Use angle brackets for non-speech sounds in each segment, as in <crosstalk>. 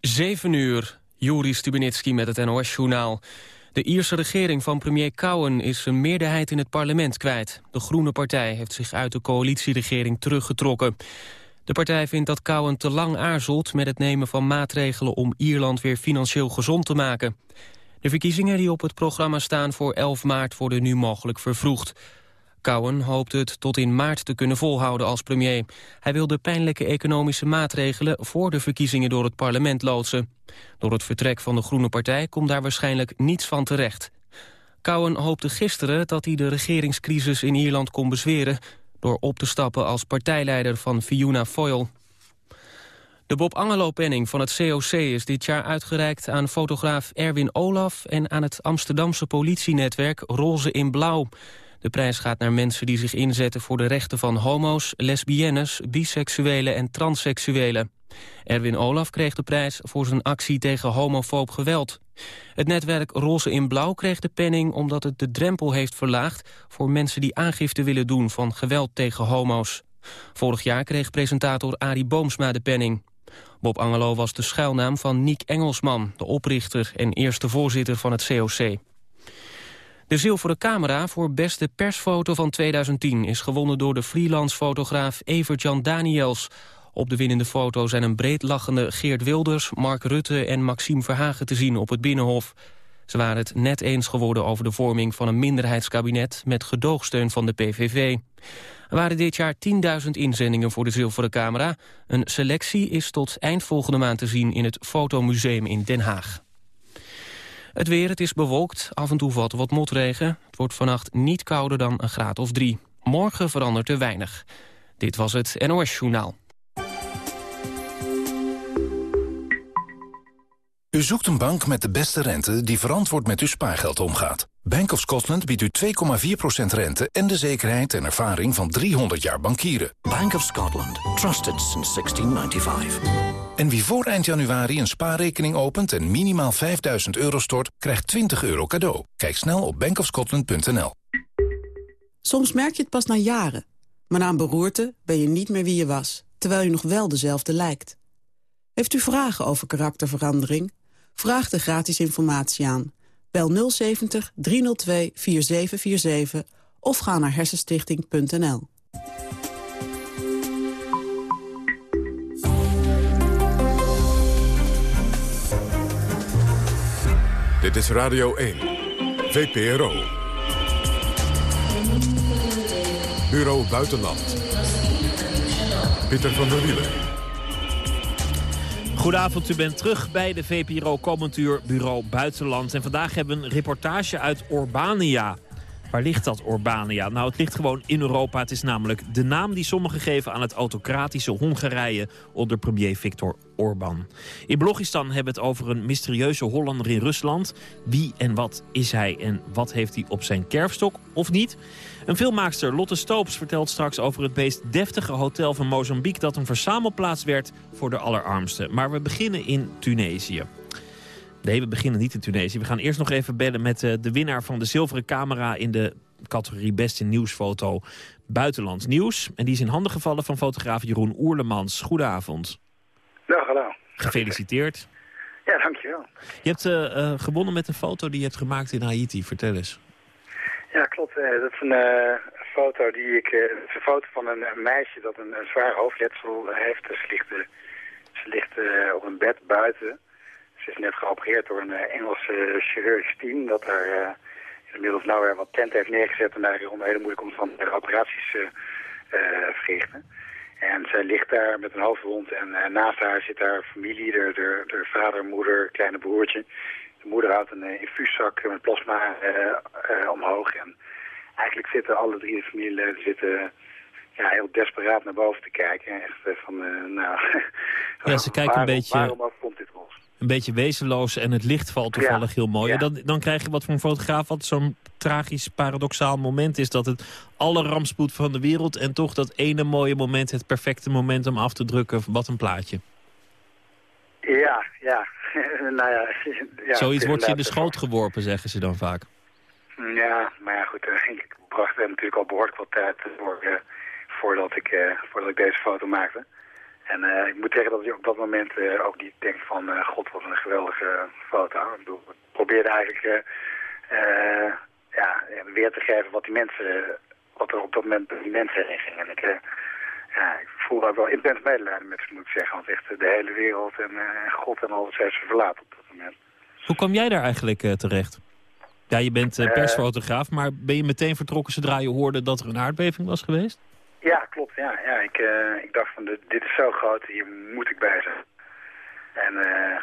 7 uur, Juri Stubenitski met het NOS-journaal. De Ierse regering van premier Cowen is een meerderheid in het parlement kwijt. De Groene Partij heeft zich uit de coalitieregering teruggetrokken. De partij vindt dat Cowen te lang aarzelt met het nemen van maatregelen... om Ierland weer financieel gezond te maken. De verkiezingen die op het programma staan voor 11 maart worden nu mogelijk vervroegd. Cowen hoopt het tot in maart te kunnen volhouden als premier. Hij wil de pijnlijke economische maatregelen voor de verkiezingen door het parlement loodsen. Door het vertrek van de Groene Partij komt daar waarschijnlijk niets van terecht. Cowen hoopte gisteren dat hij de regeringscrisis in Ierland kon bezweren... door op te stappen als partijleider van Fiona Foyle. De Bob Angelo-penning van het COC is dit jaar uitgereikt aan fotograaf Erwin Olaf... en aan het Amsterdamse politienetwerk Roze in Blauw. De prijs gaat naar mensen die zich inzetten voor de rechten van homo's, lesbiennes, biseksuelen en transseksuelen. Erwin Olaf kreeg de prijs voor zijn actie tegen homofoob geweld. Het netwerk Roze in Blauw kreeg de penning omdat het de drempel heeft verlaagd voor mensen die aangifte willen doen van geweld tegen homo's. Vorig jaar kreeg presentator Arie Boomsma de penning. Bob Angelo was de schuilnaam van Niek Engelsman, de oprichter en eerste voorzitter van het COC. De zilveren camera voor beste persfoto van 2010 is gewonnen door de freelance fotograaf Evert-Jan Daniels. Op de winnende foto zijn een breed lachende Geert Wilders, Mark Rutte en Maxime Verhagen te zien op het Binnenhof. Ze waren het net eens geworden over de vorming van een minderheidskabinet met gedoogsteun van de PVV. Er waren dit jaar 10.000 inzendingen voor de zilveren camera. Een selectie is tot eind volgende maand te zien in het Fotomuseum in Den Haag. Het weer, het is bewolkt, af en toe valt wat motregen. Het wordt vannacht niet kouder dan een graad of drie. Morgen verandert er weinig. Dit was het NOS Journaal. U zoekt een bank met de beste rente die verantwoord met uw spaargeld omgaat. Bank of Scotland biedt u 2,4% rente en de zekerheid en ervaring van 300 jaar bankieren. Bank of Scotland. Trusted since 1695. En wie voor eind januari een spaarrekening opent en minimaal 5000 euro stort, krijgt 20 euro cadeau. Kijk snel op bankofscotland.nl. Soms merk je het pas na jaren. Maar na een beroerte ben je niet meer wie je was, terwijl je nog wel dezelfde lijkt. Heeft u vragen over karakterverandering? Vraag de gratis informatie aan. Bel 070 302 4747 of ga naar hersenstichting.nl. Dit is Radio 1, VPRO. Bureau Buitenland. Pieter van der Wielen. Goedenavond, u bent terug bij de VPRO Commentuur Bureau Buitenland. En vandaag hebben we een reportage uit Urbania. Waar ligt dat Urbania? Nou, het ligt gewoon in Europa. Het is namelijk de naam die sommigen geven aan het autocratische Hongarije onder premier Viktor Orbán. In Blogistan hebben we het over een mysterieuze Hollander in Rusland. Wie en wat is hij en wat heeft hij op zijn kerfstok of niet? Een filmmaakster, Lotte Stoops, vertelt straks over het meest deftige hotel van Mozambique... dat een verzamelplaats werd voor de allerarmsten. Maar we beginnen in Tunesië. Nee, we beginnen niet in Tunesië. We gaan eerst nog even bellen met uh, de winnaar van de zilveren camera... in de categorie Beste Nieuwsfoto Buitenlands Nieuws. En die is in handen gevallen van fotograaf Jeroen Oerlemans. Goedenavond. Ja, hallo. Gefeliciteerd. Ja, dankjewel. Je hebt uh, uh, gewonnen met een foto die je hebt gemaakt in Haiti. Vertel eens. Ja, klopt. dat is een foto die ik... het is een foto van een, meisje dat een, een zwaar hoofdletsel heeft. Ligt, ze ligt op een bed buiten... Ze is net geopereerd door een uh, Engelse chirurgisch team dat daar uh, inmiddels nou weer wat tent heeft neergezet en daar om hele moeilijk omstandigheden operaties verrichten. En zij ligt daar met een hoofdwond en naast haar zit haar familie, de vader, moeder, kleine broertje. De moeder houdt een infuuszak met plasma omhoog en eigenlijk zitten alle drie de familieleden zitten ja, heel desperaat naar boven te kijken. Echt van, nou... Ja, ze kijken <laughs> waarom, een beetje... Waarom overkomt dit ons? Een beetje wezenloos en het licht valt toevallig heel mooi. Dan, dan krijg je wat voor een fotograaf wat zo'n tragisch, paradoxaal moment is. Dat het alle rampspoed van de wereld en toch dat ene mooie moment... het perfecte moment om af te drukken. Wat een plaatje. Ja, ja. <laughs> nou ja, <laughs> ja Zoiets wordt je in de schoot geworpen, zeggen ze dan vaak. Ja, maar ja, goed. Ik bracht er natuurlijk al behoorlijk wat tijd voor, voordat, ik, uh, voordat ik deze foto maakte. En uh, ik moet zeggen dat ik op dat moment uh, ook niet denk van... Uh, god, wat een geweldige foto. Ik bedoel, ik probeerde eigenlijk ja, weer te geven wat die mensen... wat er op dat moment die mensen heen ging. En ik, ja, ik voelde ook wel intens medelijden met ze, moet ik zeggen. Want echt de hele wereld en god en alles heeft ze verlaten op dat moment. Hoe kwam jij daar eigenlijk terecht? Ja, je bent persfotograaf, maar ben je meteen vertrokken zodra je hoorde dat er een aardbeving was geweest? Ja, klopt. Ja, ja ik, uh, ik dacht van dit is zo groot, hier moet ik bij zijn. En uh,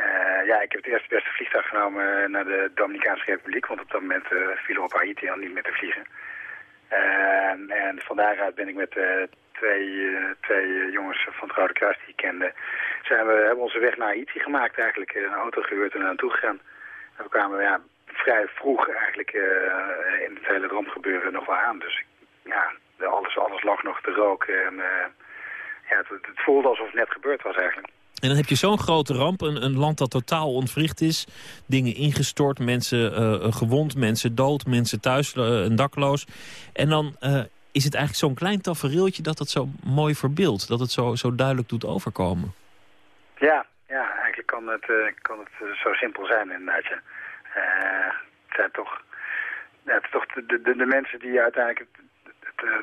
uh, ja, ik heb het eerste beste vliegtuig genomen naar de Dominicaanse Republiek, want op dat moment viel er op Haiti al niet meer te vliegen. en van daaruit ben ik met twee, twee jongens van het Rode Kruis die ik kende, zijn we, hebben onze weg naar Haiti gemaakt eigenlijk, een auto gehuurd en naartoe gegaan. En we kwamen ja, vrij vroeg eigenlijk in het hele rampgebeuren nog wel aan, dus ja, alles, alles lag nog te roken. En, uh, ja, het, het, voelde alsof het net gebeurd was eigenlijk. En dan heb je zo'n grote ramp, een, een, land dat totaal ontwricht is. Dingen ingestort, mensen uh, gewond, mensen dood, mensen thuis uh, en dakloos. En dan is het eigenlijk zo'n klein tafereeltje dat het zo mooi verbeeldt. Dat het zo, zo duidelijk doet overkomen. Ja, ja eigenlijk kan het, kan het zo simpel zijn inderdaad. Ja. het zijn toch, ja, het is toch de, de, de mensen die uiteindelijk het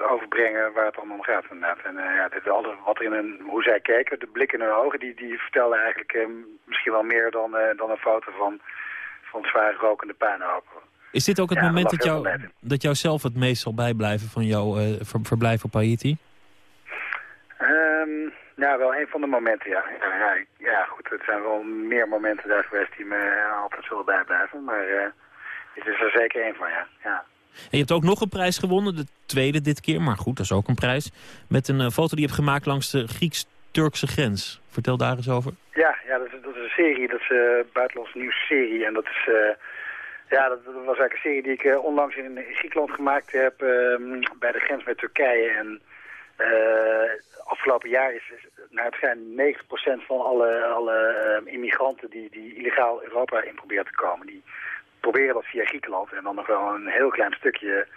overbrengen waar het allemaal om gaat inderdaad. En uh, ja, dit, alles wat er in een, hoe zij keken, de blik in hun ogen, die, die vertelde eigenlijk uh, misschien wel meer dan, uh, dan een foto van, van zwaar rokende puinhopen. Is dit ook het ja, moment dat jou, dat jou zelf het meest zal bijblijven van jouw ver, verblijf op Haiti? Um, ja, wel een van de momenten, ja. Ja, ja. ja, goed, het zijn wel meer momenten daar geweest die me altijd zullen bijblijven. Maar dit is er zeker één van, ja. ja. En je hebt ook nog een prijs gewonnen, de tweede dit keer. Maar goed, dat is ook een prijs. Met een uh, foto die je hebt gemaakt langs de Grieks-Turkse grens. Vertel daar eens over. Ja, ja dat, is, dat is een serie. Dat is een uh, buitenlandse nieuwsserie. En dat is... Uh, ja, dat, was eigenlijk een serie die ik onlangs in, Griekenland gemaakt heb. Ehm, bij de grens met Turkije. En afgelopen jaar is, naar het schijn 90% van alle, alle ehm, immigranten die, die illegaal Europa in proberen te komen. Die proberen dat via Griekenland en dan nog wel een heel klein stukje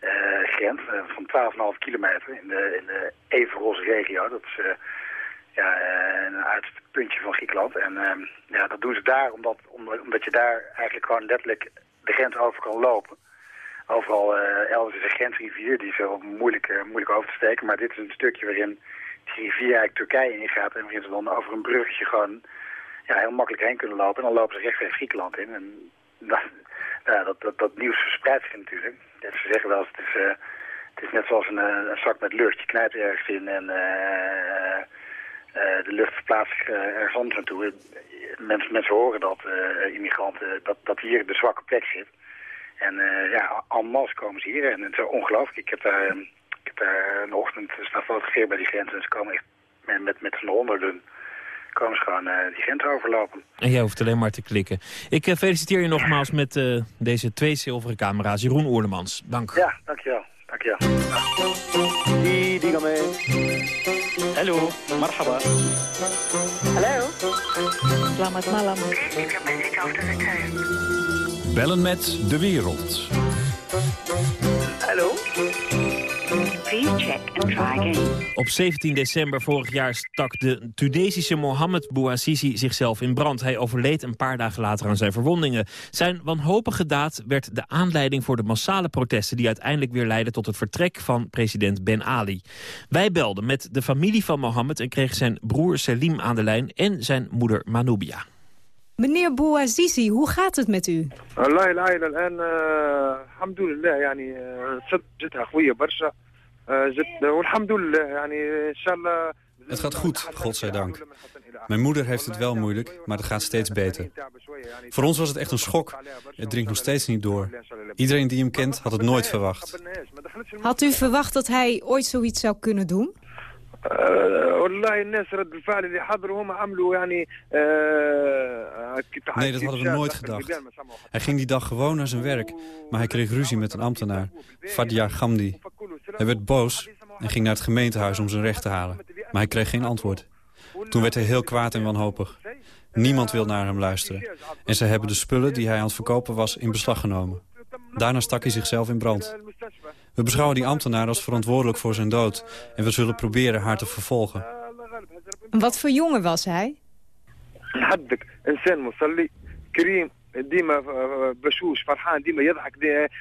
uh, grens uh, van 12,5 kilometer in de, in de Everos-regio. Dat is uh, ja, een uiterste puntje van Griekenland. En ehm, ja, dat doen ze daar omdat, omdat je daar eigenlijk gewoon letterlijk de grens over kan lopen. Overal elders is een grensrivier, die is wel moeilijk, moeilijk over te steken. Maar dit is een stukje waarin die rivier eigenlijk Turkije ingaat en waarin ze dan over een bruggetje gewoon ja, heel makkelijk heen kunnen lopen. En dan lopen ze rechtstreeks Griekenland in. En dat, ja, dat, dat, dat nieuws verspreidt zich natuurlijk. ze zeggen wel het is, uh, het is net zoals een, eh, een, zak met lucht. Je knijpt ergens in en uh, de lucht verplaatst zich ergens anders naartoe. Mensen, mensen horen dat, immigranten, dat, dat hier de zwakke plek zit. En ja, en komen ze hier en het is ongelooflijk. Ik heb daar, ik heb een ochtend staan fotograferen bij die grens en ze komen echt met, met, met z'n honderden komen ze gewoon uh, die grens overlopen. En jij hoeft alleen maar te klikken. Ik uh, feliciteer je nogmaals met uh, deze twee zilveren camera's. Jeroen Oerlemans, dank. Ja, dankjewel. Dankjewel. Hallo, marhaba. Hallo. Selamat malam. Bellen met de wereld. Hallo. Check and try again. Op 17 december vorig jaar stak de Tunesische Mohamed Bouazizi zichzelf in brand. Hij overleed een paar dagen later aan zijn verwondingen. Zijn wanhopige daad werd de aanleiding voor de massale protesten... die uiteindelijk weer leidden tot het vertrek van president Ben Ali. Wij belden met de familie van Mohammed en kregen zijn broer Selim aan de lijn... en zijn moeder Manoubia. Meneer Bouazizi, hoe gaat het met u? Het gaat goed, godzijdank. Mijn moeder heeft het wel moeilijk, maar het gaat steeds beter. Voor ons was het echt een schok. Het dringt nog steeds niet door. Iedereen die hem kent had het nooit verwacht. Had u verwacht dat hij ooit zoiets zou kunnen doen? Nee, dat hadden we nooit gedacht. Hij ging die dag gewoon naar zijn werk, maar hij kreeg ruzie met een ambtenaar, Fadia Gamdi. Hij werd boos en ging naar het gemeentehuis om zijn recht te halen. Maar hij kreeg geen antwoord. Toen werd hij heel kwaad en wanhopig. Niemand wil naar hem luisteren. En ze hebben de spullen die hij aan het verkopen was in beslag genomen. Daarna stak hij zichzelf in brand. We beschouwen die ambtenaar als verantwoordelijk voor zijn dood... en we zullen proberen haar te vervolgen. Wat voor jongen was hij?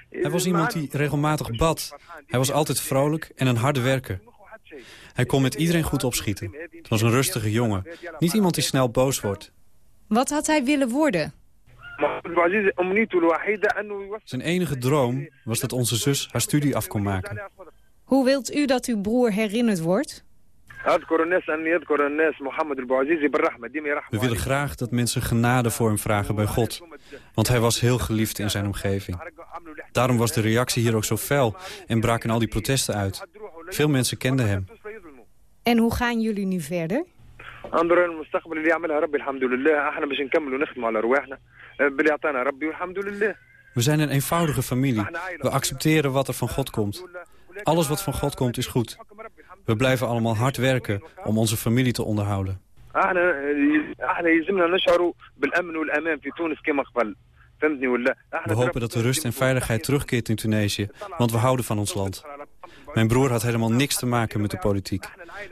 Hij was iemand die regelmatig bad. Hij was altijd vrolijk en een harde werker. Hij kon met iedereen goed opschieten. Het was een rustige jongen. Niet iemand die snel boos wordt. Wat had hij willen worden? Zijn enige droom was dat onze zus haar studie af kon maken. Hoe wilt u dat uw broer herinnerd wordt? We willen graag dat mensen genade voor hem vragen bij God. Want hij was heel geliefd in zijn omgeving. Daarom was de reactie hier ook zo fel en braken al die protesten uit. Veel mensen kenden hem. En hoe gaan jullie nu verder? We zijn een eenvoudige familie. We accepteren wat er van God komt. Alles wat van God komt is goed. We blijven allemaal hard werken om onze familie te onderhouden. We hopen dat de rust en veiligheid terugkeert in Tunesië, want we houden van ons land. Mijn broer had helemaal niks te maken met de politiek.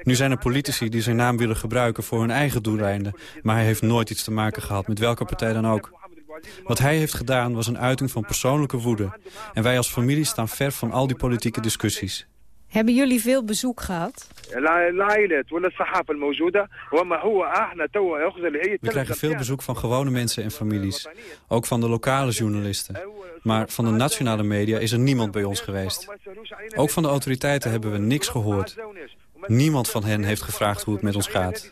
Nu zijn er politici die zijn naam willen gebruiken voor hun eigen doeleinden, maar hij heeft nooit iets te maken gehad met welke partij dan ook. Wat hij heeft gedaan was een uiting van persoonlijke woede. En wij als familie staan ver van al die politieke discussies. Hebben jullie veel bezoek gehad? We krijgen veel bezoek van gewone mensen en families. Ook van de lokale journalisten. Maar van de nationale media is er niemand bij ons geweest. Ook van de autoriteiten hebben we niks gehoord. Niemand van hen heeft gevraagd hoe het met ons gaat.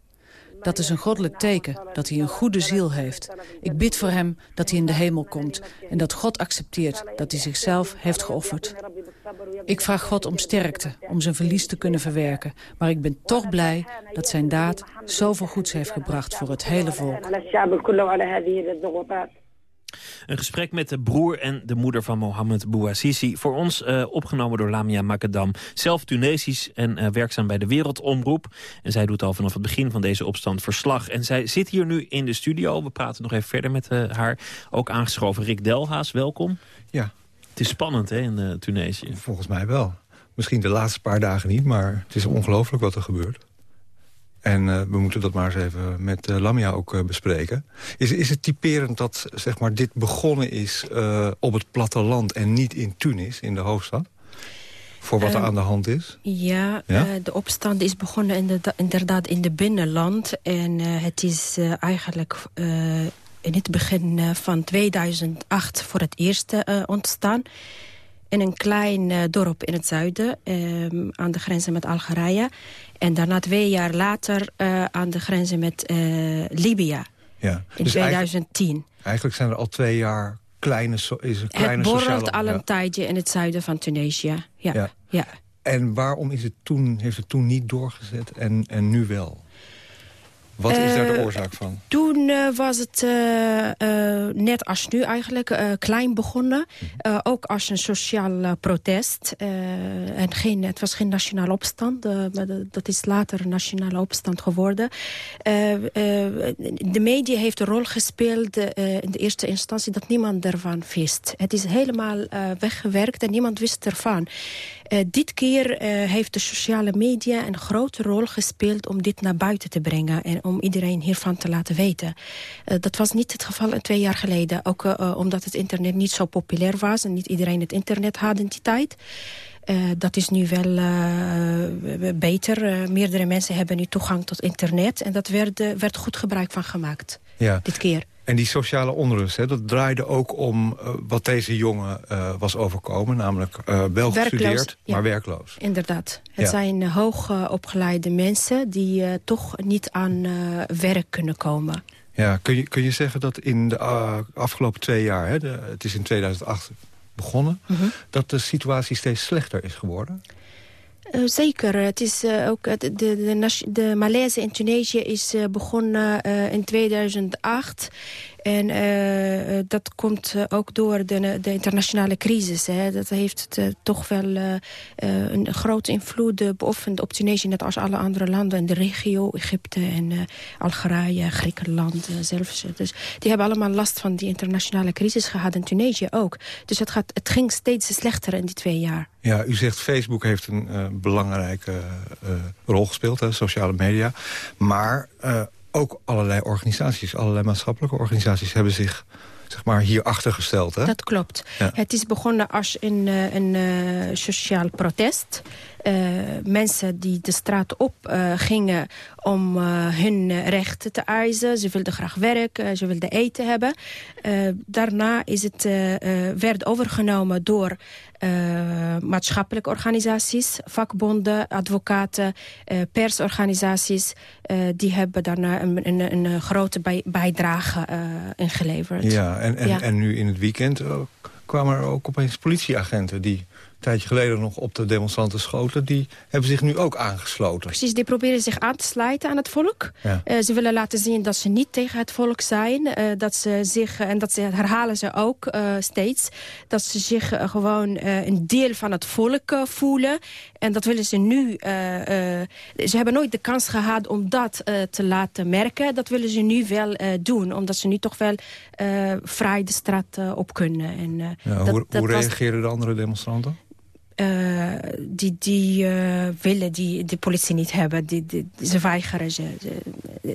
Dat is een goddelijk teken, dat hij een goede ziel heeft. Ik bid voor hem dat hij in de hemel komt en dat God accepteert dat hij zichzelf heeft geofferd. Ik vraag God om sterkte, om zijn verlies te kunnen verwerken. Maar ik ben toch blij dat zijn daad zoveel goeds heeft gebracht voor het hele volk. Een gesprek met de broer en de moeder van Mohammed Bouazizi. Voor ons uh, opgenomen door Lamia Makadam. Zelf Tunesisch en uh, werkzaam bij de Wereldomroep. En zij doet al vanaf het begin van deze opstand verslag. En zij zit hier nu in de studio. We praten nog even verder met uh, haar. Ook aangeschoven Rick Delhaas, welkom. Ja. Het is spannend hè, in Tunesië. Volgens mij wel. Misschien de laatste paar dagen niet, maar het is ongelooflijk wat er gebeurt. En uh, we moeten dat maar eens even met uh, Lamia ook uh, bespreken. Is, is het typerend dat zeg maar, dit begonnen is op het platteland... en niet in Tunis, in de hoofdstad? Voor wat er aan de hand is? Ja, ja? de opstand is begonnen inderdaad, inderdaad in de binnenland. En het is eigenlijk in het begin van 2008 voor het eerst ontstaan in een klein uh, dorp in het zuiden, um, aan de grenzen met Algerije. En daarna twee jaar later uh, aan de grenzen met uh, Libië, ja. in dus 2010. Eigenlijk, eigenlijk zijn er al twee jaar kleine, so is een kleine Het borrelt sociale... al een ja. tijdje in het zuiden van Tunesië. Ja. ja. ja. En waarom is het toen, heeft het toen niet doorgezet en, en nu wel? Wat is daar de oorzaak van? Toen uh, was het uh, net als nu eigenlijk klein begonnen. Mm. ook als een sociaal protest. en geen, het was geen nationale opstand. maar dat is later een nationale opstand geworden. de media heeft een rol gespeeld in de eerste instantie... dat niemand ervan wist. Het is helemaal weggewerkt en niemand wist ervan. Dit keer heeft de sociale media een grote rol gespeeld... om dit naar buiten te brengen en om iedereen hiervan te laten weten. Uh, dat was niet het geval twee jaar geleden. Ook omdat het internet niet zo populair was... en niet iedereen het internet had in die tijd. Uh, dat is nu wel beter. meerdere mensen hebben nu toegang tot internet. En dat werd, werd goed gebruik van gemaakt. Ja. Dit keer. En die sociale onrust, hè, dat draaide ook om uh, wat deze jongen uh, was overkomen. Namelijk uh, wel gestudeerd, ja. maar werkloos. Inderdaad. Het ja. zijn hoogopgeleide mensen die toch niet aan werk kunnen komen. Ja, kun je, kun je zeggen dat in de afgelopen twee jaar, hè, de, het is in 2008 begonnen... Mhm. -huh. dat de situatie steeds slechter is geworden? Uh, zeker. Het is uh, ook de, de, de, malaise in Tunesië is uh, begonnen in 2008. En dat komt ook door de, de internationale crisis. Hè. Dat heeft toch wel een grote invloed beoefend op Tunesië... net als alle andere landen in de regio. Egypte en Algerije, Griekenland zelfs. Dus die hebben allemaal last van die internationale crisis gehad. En Tunesië ook. Dus het, gaat, het ging steeds slechter in die twee jaar. Ja, u zegt Facebook heeft een belangrijke rol gespeeld, hè, sociale media. Maar ook allerlei organisaties, allerlei maatschappelijke organisaties... hebben zich zeg maar, hier achtergesteld. Hè? Dat klopt. Ja. Het is begonnen als een, een sociaal protest. Uh, mensen die de straat op uh, gingen om uh, hun rechten te eisen. Ze wilden graag werken, ze wilden eten hebben. daarna is het, werd overgenomen door maatschappelijke organisaties, vakbonden, advocaten, persorganisaties. die hebben daarna een, een, een grote bij, bijdrage ingeleverd. Ja en, en, ja. en nu in het weekend kwamen er ook opeens politieagenten die tijdje geleden nog op de demonstranten schoten... die hebben zich nu ook aangesloten. Precies, die proberen zich aan te sluiten aan het volk. Ja. Uh, ze willen laten zien dat ze niet tegen het volk zijn. Uh, dat ze zich, en dat ze, herhalen ze ook uh, steeds... dat ze zich gewoon een deel van het volk voelen. En dat willen ze nu... ze hebben nooit de kans gehad om dat te laten merken. Dat willen ze nu wel doen. Omdat ze nu toch wel vrij de straat op kunnen. En, ja, dat, hoe, dat hoe reageren de andere demonstranten? Uh, die, die uh, willen die, de politie niet hebben. Die, die, ze weigeren. Ze,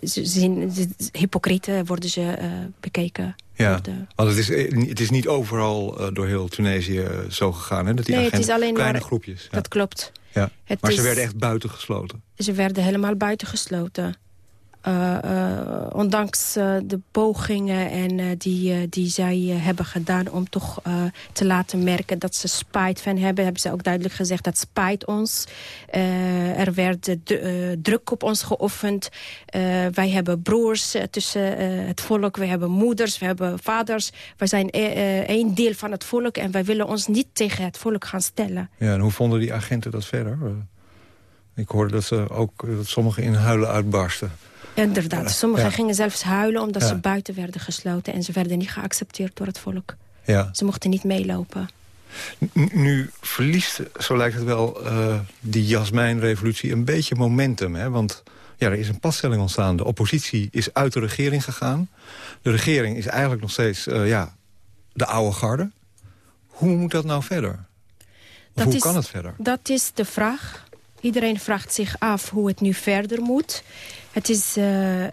ze, zien, hypocrieten worden ze uh, bekeken. Ja, want het is, het is niet overal door heel Tunesië zo gegaan. Hè? Dat die nee, het is alleen kleine maar, groepjes. Ja. Dat klopt. Ja. maar ze werden echt buitengesloten. Ze werden helemaal buitengesloten. Uh, uh, ondanks uh, de pogingen en, die, die zij hebben gedaan... om toch te laten merken dat ze spijt van hebben... hebben ze ook duidelijk gezegd dat spijt ons. er werd druk op ons geoffend. wij hebben broers tussen het volk. We hebben moeders, we hebben vaders. Wij zijn één deel van het volk... en wij willen ons niet tegen het volk gaan stellen. Ja, en hoe vonden die agenten dat verder? Ik hoorde dat, ze ook, dat sommigen in huilen uitbarsten. Inderdaad. Sommigen gingen zelfs huilen omdat ze buiten werden gesloten. En ze werden niet geaccepteerd door het volk. Ja. Ze mochten niet meelopen. nu verliest, zo lijkt het wel, uh, die jasmijnrevolutie een beetje momentum. Hè? Want ja, er is een passtelling ontstaan. De oppositie is uit de regering gegaan. De regering is eigenlijk nog steeds uh, ja, de oude garde. Hoe moet dat nou verder? hoe is, kan het verder? Dat is de vraag. Iedereen vraagt zich af hoe het nu verder moet. Het is uh, uh,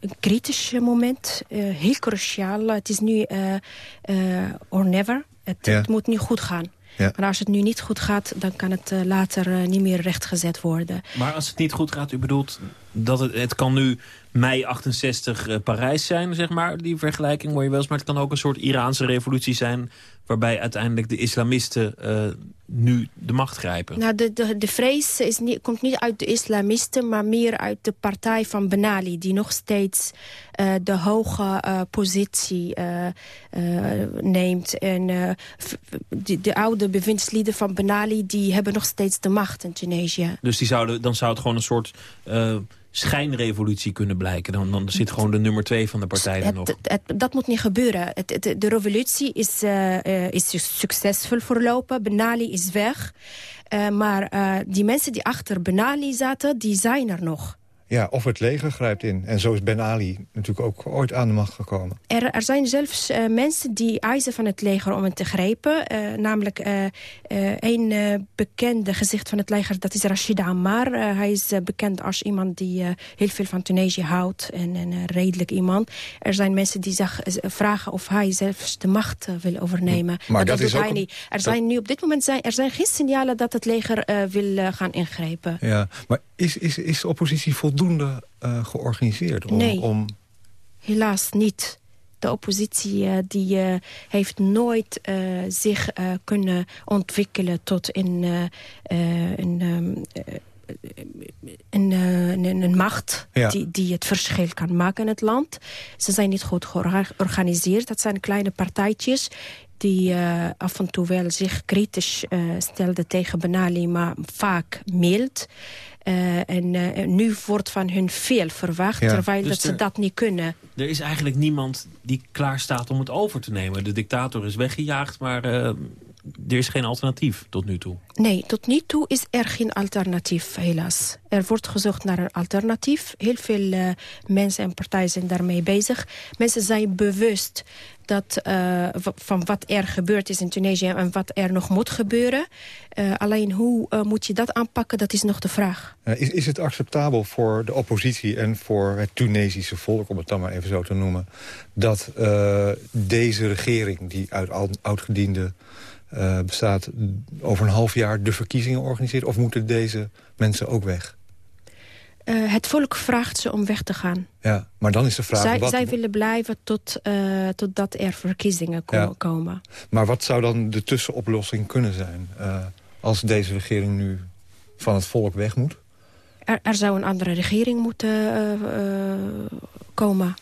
een kritisch moment, uh, heel cruciaal. Het is nu or never. Het, ja. het, moet nu goed gaan. Ja. Maar als het nu niet goed gaat, dan kan het later niet meer rechtgezet worden. Maar als het niet goed gaat, u bedoelt dat het, het kan nu mei 68 Parijs zijn, zeg maar, die vergelijking mooi wel eens. Maar het kan ook een soort Iraanse revolutie zijn waarbij uiteindelijk de islamisten uh, nu de macht grijpen? Nou, de, de, de vrees is niet, komt niet uit de islamisten, maar meer uit de partij van Ben Ali... die nog steeds uh, de hoge uh, positie neemt. En de, de, oude bewindslieden van Ben Ali die hebben nog steeds de macht in Tunesië. Dus die zouden, dan zou het gewoon een soort schijnrevolutie kunnen blijken. Dan, dan zit gewoon de nummer twee van de partij er nog. Het, dat moet niet gebeuren. Het, de revolutie is, uh, is succesvol verlopen. Benali is weg. Uh, maar uh, die mensen die achter Benali zaten, die zijn er nog. Ja, of het leger grijpt in. En zo is Ben Ali natuurlijk ook ooit aan de macht gekomen. Er, er zijn zelfs uh, mensen die eisen van het leger om in te grijpen. Uh, namelijk uh, een bekende gezicht van het leger, dat is Rashid Ammar. hij is bekend als iemand die heel veel van Tunesië houdt. En een redelijk iemand. Er zijn mensen die zich vragen of hij zelfs de macht wil overnemen. Maar, maar dat, dat is ook hij niet. Er zijn nu op dit moment zijn, er zijn geen signalen dat het leger wil gaan ingrijpen. Ja, maar is, is, is de oppositie voldoende uh, georganiseerd? Om, nee, om... helaas niet. De oppositie uh, die, uh, heeft nooit zich kunnen ontwikkelen tot een, een, um, een, een, een, macht ja. die, die het verschil kan maken in het land. Ze zijn niet goed georganiseerd. Dat zijn kleine partijtjes die uh, af en toe wel zich kritisch uh, stelde tegen Ben Ali, maar vaak mild. Uh, en uh, nu wordt van hun veel verwacht, ja. terwijl dus dat ze dat niet kunnen. Er is eigenlijk niemand die klaar staat om het over te nemen. De dictator is weggejaagd, maar uh, er is geen alternatief tot nu toe. Nee, tot nu toe is er geen alternatief, helaas. Er wordt gezocht naar een alternatief. Heel veel mensen en partijen zijn daarmee bezig. Mensen zijn bewust dat, uh, van wat er gebeurd is in Tunesië en wat er nog moet gebeuren. Uh, alleen hoe uh, moet je dat aanpakken, dat is nog de vraag. is, is het acceptabel voor de oppositie en voor het Tunesische volk... om het dan maar even zo te noemen... dat deze regering, die uit oudgediende bestaat... over een half jaar de verkiezingen organiseert? Of moeten deze mensen ook weg? Uh, het volk vraagt ze om weg te gaan. Ja, maar dan is de vraag... Zij, wat... zij willen blijven tot, uh, totdat er verkiezingen ko ja. komen. Maar wat zou dan de tussenoplossing kunnen zijn... Uh, als deze regering nu van het volk weg moet? Er, er zou een andere regering moeten komen.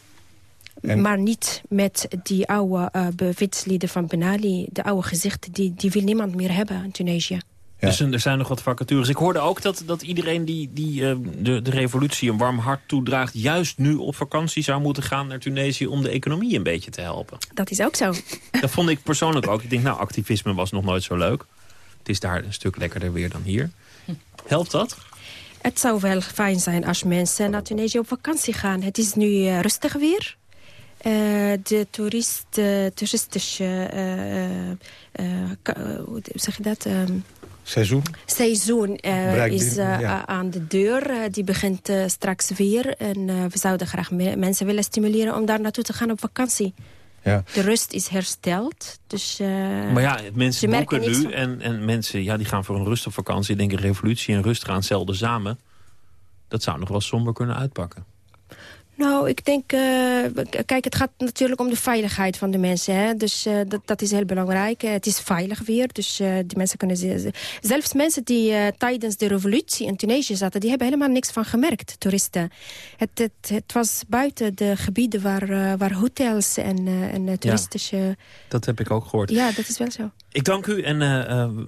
En... Maar niet met die oude bewindslieden van Ben Ali. De oude gezichten, die, die wil niemand meer hebben in Tunesië. Ja. Dus er zijn nog wat vacatures. Ik hoorde ook dat, dat iedereen die, die uh, de, de revolutie een warm hart toedraagt... juist nu op vakantie zou moeten gaan naar Tunesië... om de economie een beetje te helpen. Dat is ook zo. Dat vond ik persoonlijk ook. Ik denk, nou, activisme was nog nooit zo leuk. Het is daar een stuk lekkerder weer dan hier. Helpt dat? Het zou wel fijn zijn als mensen naar Tunesië op vakantie gaan. Het is nu uh, rustig weer. Uh, de toerist, uh, toeristische... hoe zeg je dat... Um, Seizoen? Seizoen uh, is uh, ja. aan de deur. Uh, die begint straks weer. En we zouden graag me mensen willen stimuleren om daar naartoe te gaan op vakantie. Ja. De rust is hersteld. Dus, maar ja, mensen boeken nu. En, en mensen ja, die gaan voor een rust op vakantie. Ik denk revolutie en rust gaan zelden samen. Dat zou nog wel somber kunnen uitpakken. Nou, ik denk... Uh, kijk, het gaat natuurlijk om de veiligheid van de mensen. Hè? Dus uh, dat, dat is heel belangrijk. het is veilig weer. Dus die mensen kunnen... Zelfs mensen die tijdens de revolutie in Tunesië zaten... die hebben helemaal niks van gemerkt, toeristen. Het, het, het was buiten de gebieden waar, waar hotels en, en toeristische... Ja, dat heb ik ook gehoord. Ja, dat is wel zo. Ik dank u en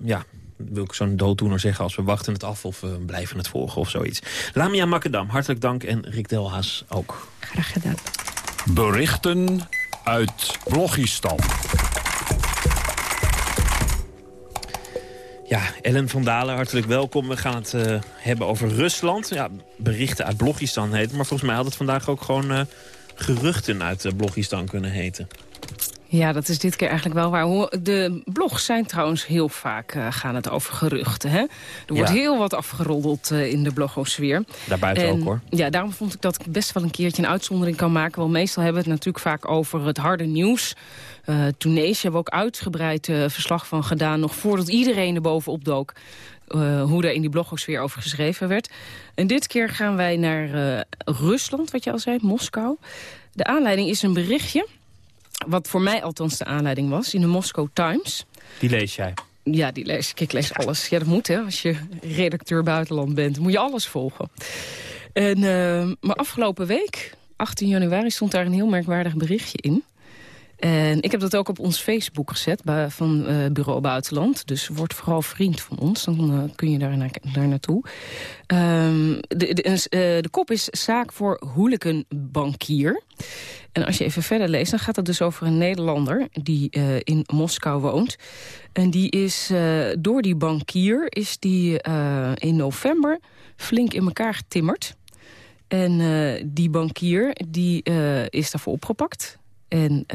ja, wil ik zo'n dooddoener zeggen... als we wachten het af of we blijven het volgen of zoiets. Lamia Makkedam, hartelijk dank. En Rick Delhaas ook. Graag gedaan. Berichten uit Blogistan. Ja, Ellen van Dalen, hartelijk welkom. We gaan het uh, hebben over Rusland. Ja, berichten uit Blogistan heet. Maar volgens mij had het vandaag ook gewoon uh, geruchten uit uh, Blogistan kunnen heten. Ja, dat is dit keer eigenlijk wel waar. De blogs zijn trouwens heel vaak uh, gaan het over geruchten. Hè? Er wordt Ja. heel wat afgeroddeld uh, in de blogosfeer. Daarbuiten En, ook hoor. Ja, daarom vond ik dat ik best wel een keertje een uitzondering kan maken. Want meestal hebben we het natuurlijk vaak over het harde nieuws. Uh, Tunesië hebben we ook uitgebreid uh, verslag van gedaan... nog voordat iedereen er bovenop dook. Uh, hoe er in die blogosfeer over geschreven werd. En dit keer gaan wij naar Rusland, wat je al zei, Moskou. De aanleiding is een berichtje wat voor mij althans de aanleiding was, in de Moscow Times. Die lees jij? Ja, die lees ik. Ik lees alles. Ja, dat moet hè. Als je redacteur buitenland bent, moet je alles volgen. En, uh, maar afgelopen week, 18 januari, stond daar een heel merkwaardig berichtje in. En ik heb dat ook op ons Facebook gezet bij, van uh, Bureau Buitenland. Dus word vooral vriend van ons, dan uh, kun je daar, na, daar naartoe. Um, de, de, de kop is zaak voor hooliganbankier. En als je even verder leest, dan gaat het dus over een Nederlander... die uh, in Moskou woont. En die is uh, door die bankier is die, uh, in november flink in elkaar getimmerd. En die bankier die, is daarvoor opgepakt. En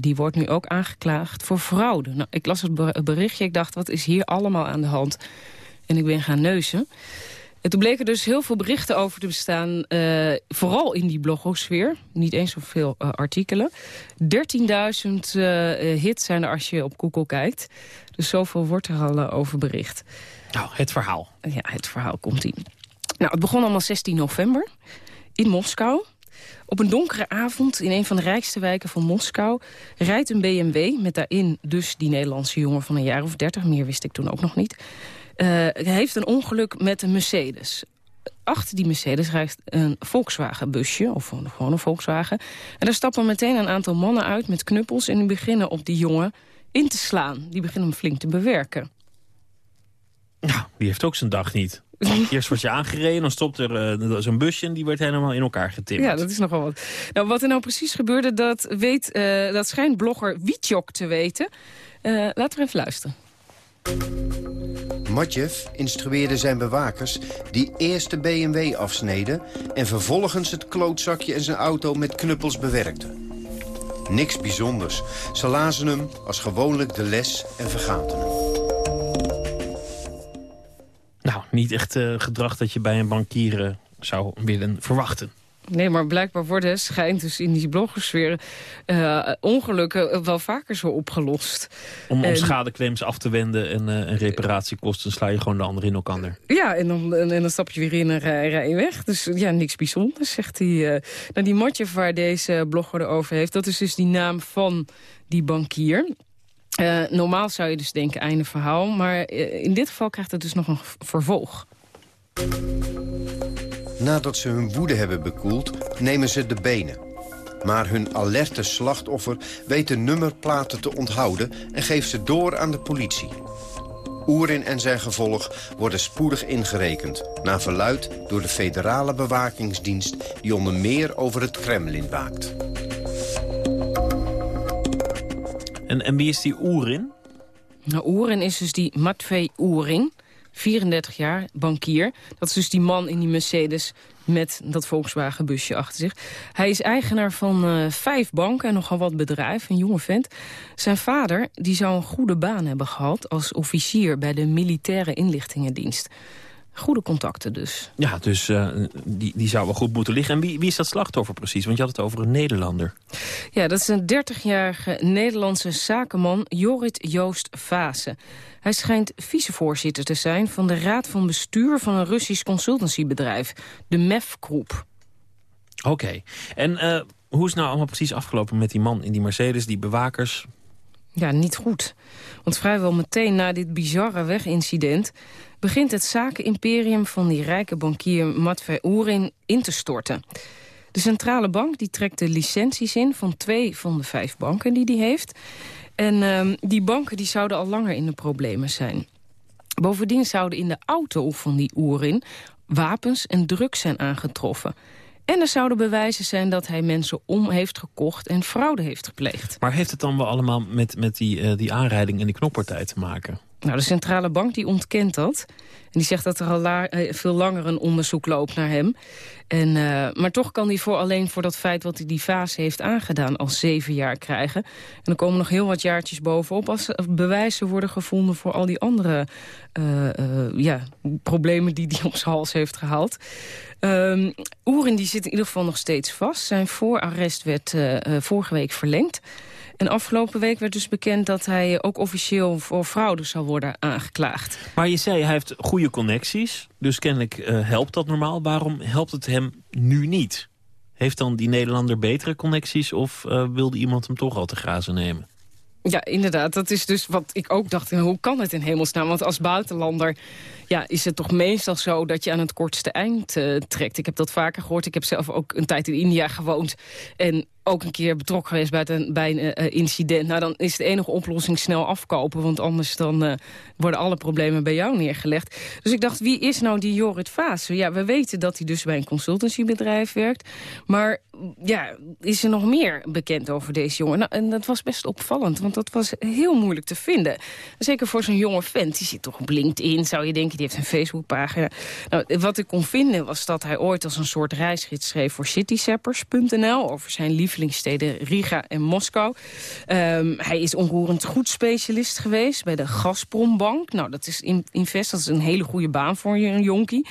die wordt nu ook aangeklaagd voor fraude. Nou, ik las het berichtje, ik dacht, wat is hier allemaal aan de hand? En ik ben gaan neuzen. En toen bleken dus heel veel berichten over te bestaan. Uh, vooral in die blogosfeer. Niet eens zoveel uh, artikelen. 13.000 uh, hits zijn er als je op Google kijkt. Dus zoveel wordt er al over bericht. Nou, het verhaal. Ja, het verhaal komt in. Nou, het begon allemaal 16 november. In Moskou. Op een donkere avond in een van de rijkste wijken van Moskou... rijdt een BMW met daarin dus die Nederlandse jongen van een jaar of 30. Meer wist ik toen ook nog niet. Uh, heeft een ongeluk met een Mercedes. Achter die Mercedes rijdt een Volkswagen-busje, of gewoon een Volkswagen. En daar stappen meteen een aantal mannen uit met knuppels... en die beginnen op die jongen in te slaan. Die beginnen hem flink te bewerken. Nou, die heeft ook zijn dag niet. <laughs> Eerst wordt je aangereden, dan stopt er uh, zo'n busje... en die werd helemaal in elkaar getimmerd. Ja, dat is nogal wat. Nou, wat er nou precies gebeurde, dat, weet, uh, dat schijnt blogger Wietjok te weten. Uh, laten we even luisteren. Matjev instrueerde zijn bewakers die eerst de BMW afsneden... en vervolgens het klootzakje en zijn auto met knuppels bewerkten. Niks bijzonders. Ze lazen hem als gewoonlijk de les en vergaten hem. Nou, niet echt uh, gedrag dat je bij een bankier uh, zou willen verwachten. Nee, maar blijkbaar worden, schijnt dus in die bloggersfeer... Uh, ongelukken wel vaker zo opgelost. Om, om schadeclaims af te wenden en, uh, en reparatiekosten... sla je gewoon de ander in elkaar. Ja, en dan, en, en, dan stap je weer in en rij, rij je weg. Dus ja, niks bijzonders, zegt hij. Uh, nou, die matje waar deze blogger over heeft... dat is dus die naam van die bankier. Normaal zou je dus denken einde verhaal. Maar in dit geval krijgt het dus nog een vervolg. Nadat ze hun woede hebben bekoeld, nemen ze de benen. Maar hun alerte slachtoffer weet de nummerplaten te onthouden... en geeft ze door aan de politie. Oerin en zijn gevolg worden spoedig ingerekend... na verluid door de federale bewakingsdienst... die onder meer over het Kremlin waakt. En, en wie is die Oerin? Nou, Oerin is dus die Matvei Oerin... 34 jaar, bankier. Dat is dus die man in die Mercedes met dat Volkswagen-busje achter zich. Hij is eigenaar van uh, vijf banken en nogal wat bedrijven, een jonge vent. Zijn vader die zou een goede baan hebben gehad als officier... bij de militaire inlichtingendienst. Goede contacten dus. Ja, dus uh, die, die zou wel goed moeten liggen. En wie, wie is dat slachtoffer precies? Want je had het over een Nederlander. Ja, dat is een 30-jarige Nederlandse zakenman Jorrit Joost Vase. Hij schijnt vicevoorzitter te zijn van de raad van bestuur... van een Russisch consultancybedrijf, de MEF Groep. Oké. Okay. En uh, hoe is het nou allemaal precies afgelopen met die man in die Mercedes, die bewakers? Ja, niet goed. Want vrijwel meteen na dit bizarre wegincident... begint het zakenimperium van die rijke bankier Matvei Oerin in te storten. De centrale bank die trekt de licenties in van twee van de vijf banken die die heeft. En uh, die banken die zouden al langer in de problemen zijn. Bovendien zouden in de auto van die Oerin wapens en drugs zijn aangetroffen. En er zouden bewijzen zijn dat hij mensen om heeft gekocht en fraude heeft gepleegd. Maar heeft het dan wel allemaal met, met die, uh, die aanrijding en die knoppartij te maken? Nou, de centrale bank die ontkent dat. En die zegt dat er al la veel langer een onderzoek loopt naar hem. En, uh, maar toch kan hij voor alleen voor dat feit wat hij die fase heeft aangedaan... al zeven jaar krijgen. En er komen nog heel wat jaartjes bovenop... als bewijzen worden gevonden voor al die andere uh, ja, problemen die hij <laughs> op zijn hals heeft gehaald. Um, Oeren die zit in ieder geval nog steeds vast. Zijn voorarrest werd vorige week verlengd. En afgelopen week werd dus bekend dat hij ook officieel voor fraude zal worden aangeklaagd. Maar je zei hij heeft goede connecties, dus kennelijk uh, helpt dat normaal. Waarom helpt het hem nu niet? Heeft dan die Nederlander betere connecties of uh, wilde iemand hem toch al te grazen nemen? Ja, inderdaad. Dat is dus wat ik ook dacht. Hoe kan het in hemelsnaam? Want als buitenlander ja, is het toch meestal zo dat je aan het kortste eind uh, trekt. Ik heb dat vaker gehoord. Ik heb zelf ook een tijd in India gewoond. En ook een keer betrokken geweest bij een, bij een uh, incident. Nou, dan is de enige oplossing snel afkopen. Want anders dan uh, worden alle problemen bij jou neergelegd. Dus ik dacht, wie is nou die Jorrit Vaas? Ja, we weten dat hij dus bij een consultancybedrijf werkt. Maar ja, is er nog meer bekend over deze jongen? Nou, en dat was best opvallend, want dat was heel moeilijk te vinden. Zeker voor zo'n jonge vent. Die zit toch op LinkedIn, zou je denken. Die heeft een Facebookpagina. Nou, wat ik kon vinden was dat hij ooit als een soort reisgids schreef voor citysappers.nl. Over zijn lievelingssteden Riga en Moskou. Um, hij is onroerend goed specialist geweest bij de Gazprombank. Nou, dat is in Invest, dat is een hele goede baan voor een jonkie.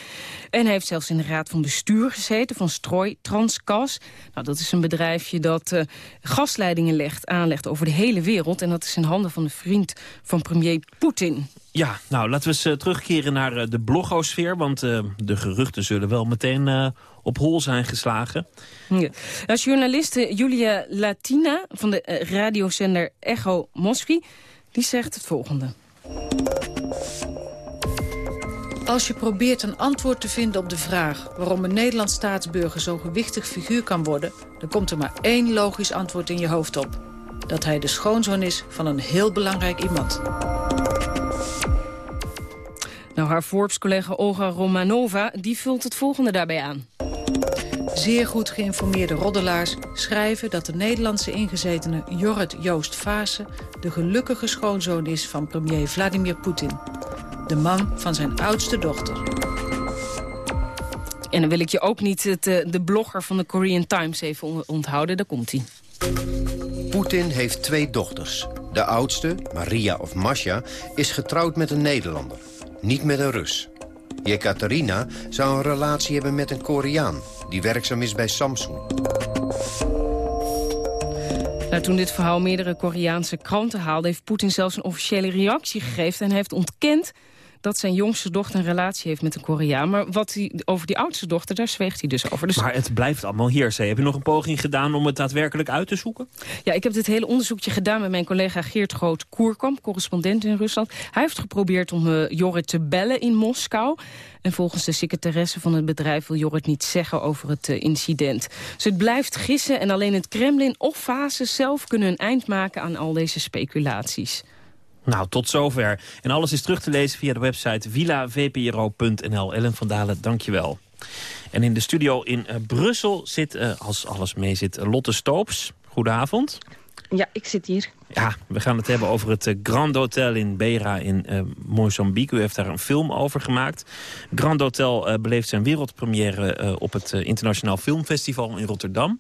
En hij heeft zelfs in de raad van bestuur gezeten van Strooi Transgas. Nou, dat is een bedrijfje dat uh, gasleidingen legt, aanlegt over de hele wereld. En dat is in handen van de vriend van premier Poetin. Ja, nou, laten we eens uh, terugkeren naar uh, de blogosfeer. Want uh, de geruchten zullen wel meteen op hol zijn geslagen. Ja. Als journaliste Julia Latina van de radiozender Echo Mosky... die zegt het volgende. Als je probeert een antwoord te vinden op de vraag... waarom een Nederlands staatsburger zo'n gewichtig figuur kan worden... dan komt er maar één logisch antwoord in je hoofd op. Dat hij de schoonzoon is van een heel belangrijk iemand. Nou, haar Forbes-collega Olga Romanova die vult het volgende daarbij aan. Zeer goed geïnformeerde roddelaars schrijven dat de Nederlandse ingezetene Jorrit Joost Vase de gelukkige schoonzoon is van premier Vladimir Poetin. De man van zijn oudste dochter. En dan wil ik je ook niet het, eh, de blogger van de Korean Times even onthouden. Daar komt hij. Poetin heeft twee dochters. De oudste, Maria of Masha, is getrouwd met een Nederlander. Niet met een Rus. Jekaterina zou een relatie hebben met een Koreaan... die werkzaam is bij Samsung. Nou, toen dit verhaal meerdere Koreaanse kranten haalde... heeft Poetin zelfs een officiële reactie gegeven... en heeft ontkend dat zijn jongste dochter een relatie heeft met een Koreaan. Maar wat hij, over die oudste dochter, daar zweegt hij dus over. Dus... Maar het blijft allemaal heersen. Heb je nog een poging gedaan om het daadwerkelijk uit te zoeken? Ja, ik heb dit hele onderzoekje gedaan met mijn collega Geert Groot-Koerkamp, correspondent in Rusland. Hij heeft geprobeerd om uh, Jorrit te bellen in Moskou. En volgens de secretaresse van het bedrijf wil Jorrit niet zeggen over het uh, incident. Dus het blijft gissen en alleen het Kremlin of Fase zelf kunnen een eind maken aan al deze speculaties. Nou, tot zover. En alles is terug te lezen via de website villavpro.nl. Ellen van Dalen, dankjewel. En in de studio in uh, Brussel zit, uh, als alles mee zit, Lotte Stoops. Goedenavond. Ja, ik zit hier. Ja, we gaan het hebben over het uh, Grand Hotel in Beira in Mozambique. U heeft daar een film over gemaakt. Grand Hotel beleeft zijn wereldpremière op het Internationaal Filmfestival in Rotterdam.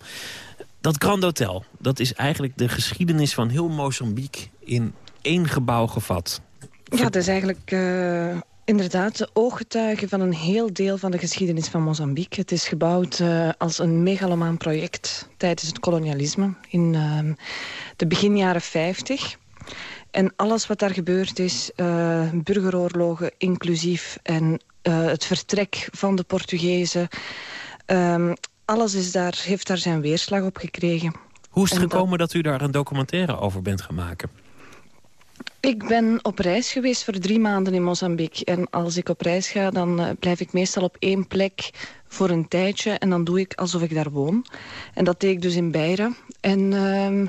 Dat Grand Hotel, dat is eigenlijk de geschiedenis van heel Mozambique in één gebouw gevat. Ja, dat is eigenlijk uh, inderdaad de ooggetuige van een heel deel van de geschiedenis van Mozambique. Het is gebouwd uh, als een megalomaan project tijdens het kolonialisme in uh, de begin jaren 50. En alles wat daar gebeurd is, burgeroorlogen inclusief en het vertrek van de Portugezen... Ehm, alles is daar, heeft daar zijn weerslag op gekregen. Hoe is het gekomen dat... dat u daar een documentaire over bent gaan maken? Ik ben op reis geweest voor drie maanden in Mozambique. En als ik op reis ga, dan uh, blijf ik meestal op één plek voor een tijdje. En dan doe ik alsof ik daar woon. En dat deed ik dus in Beira. En uh,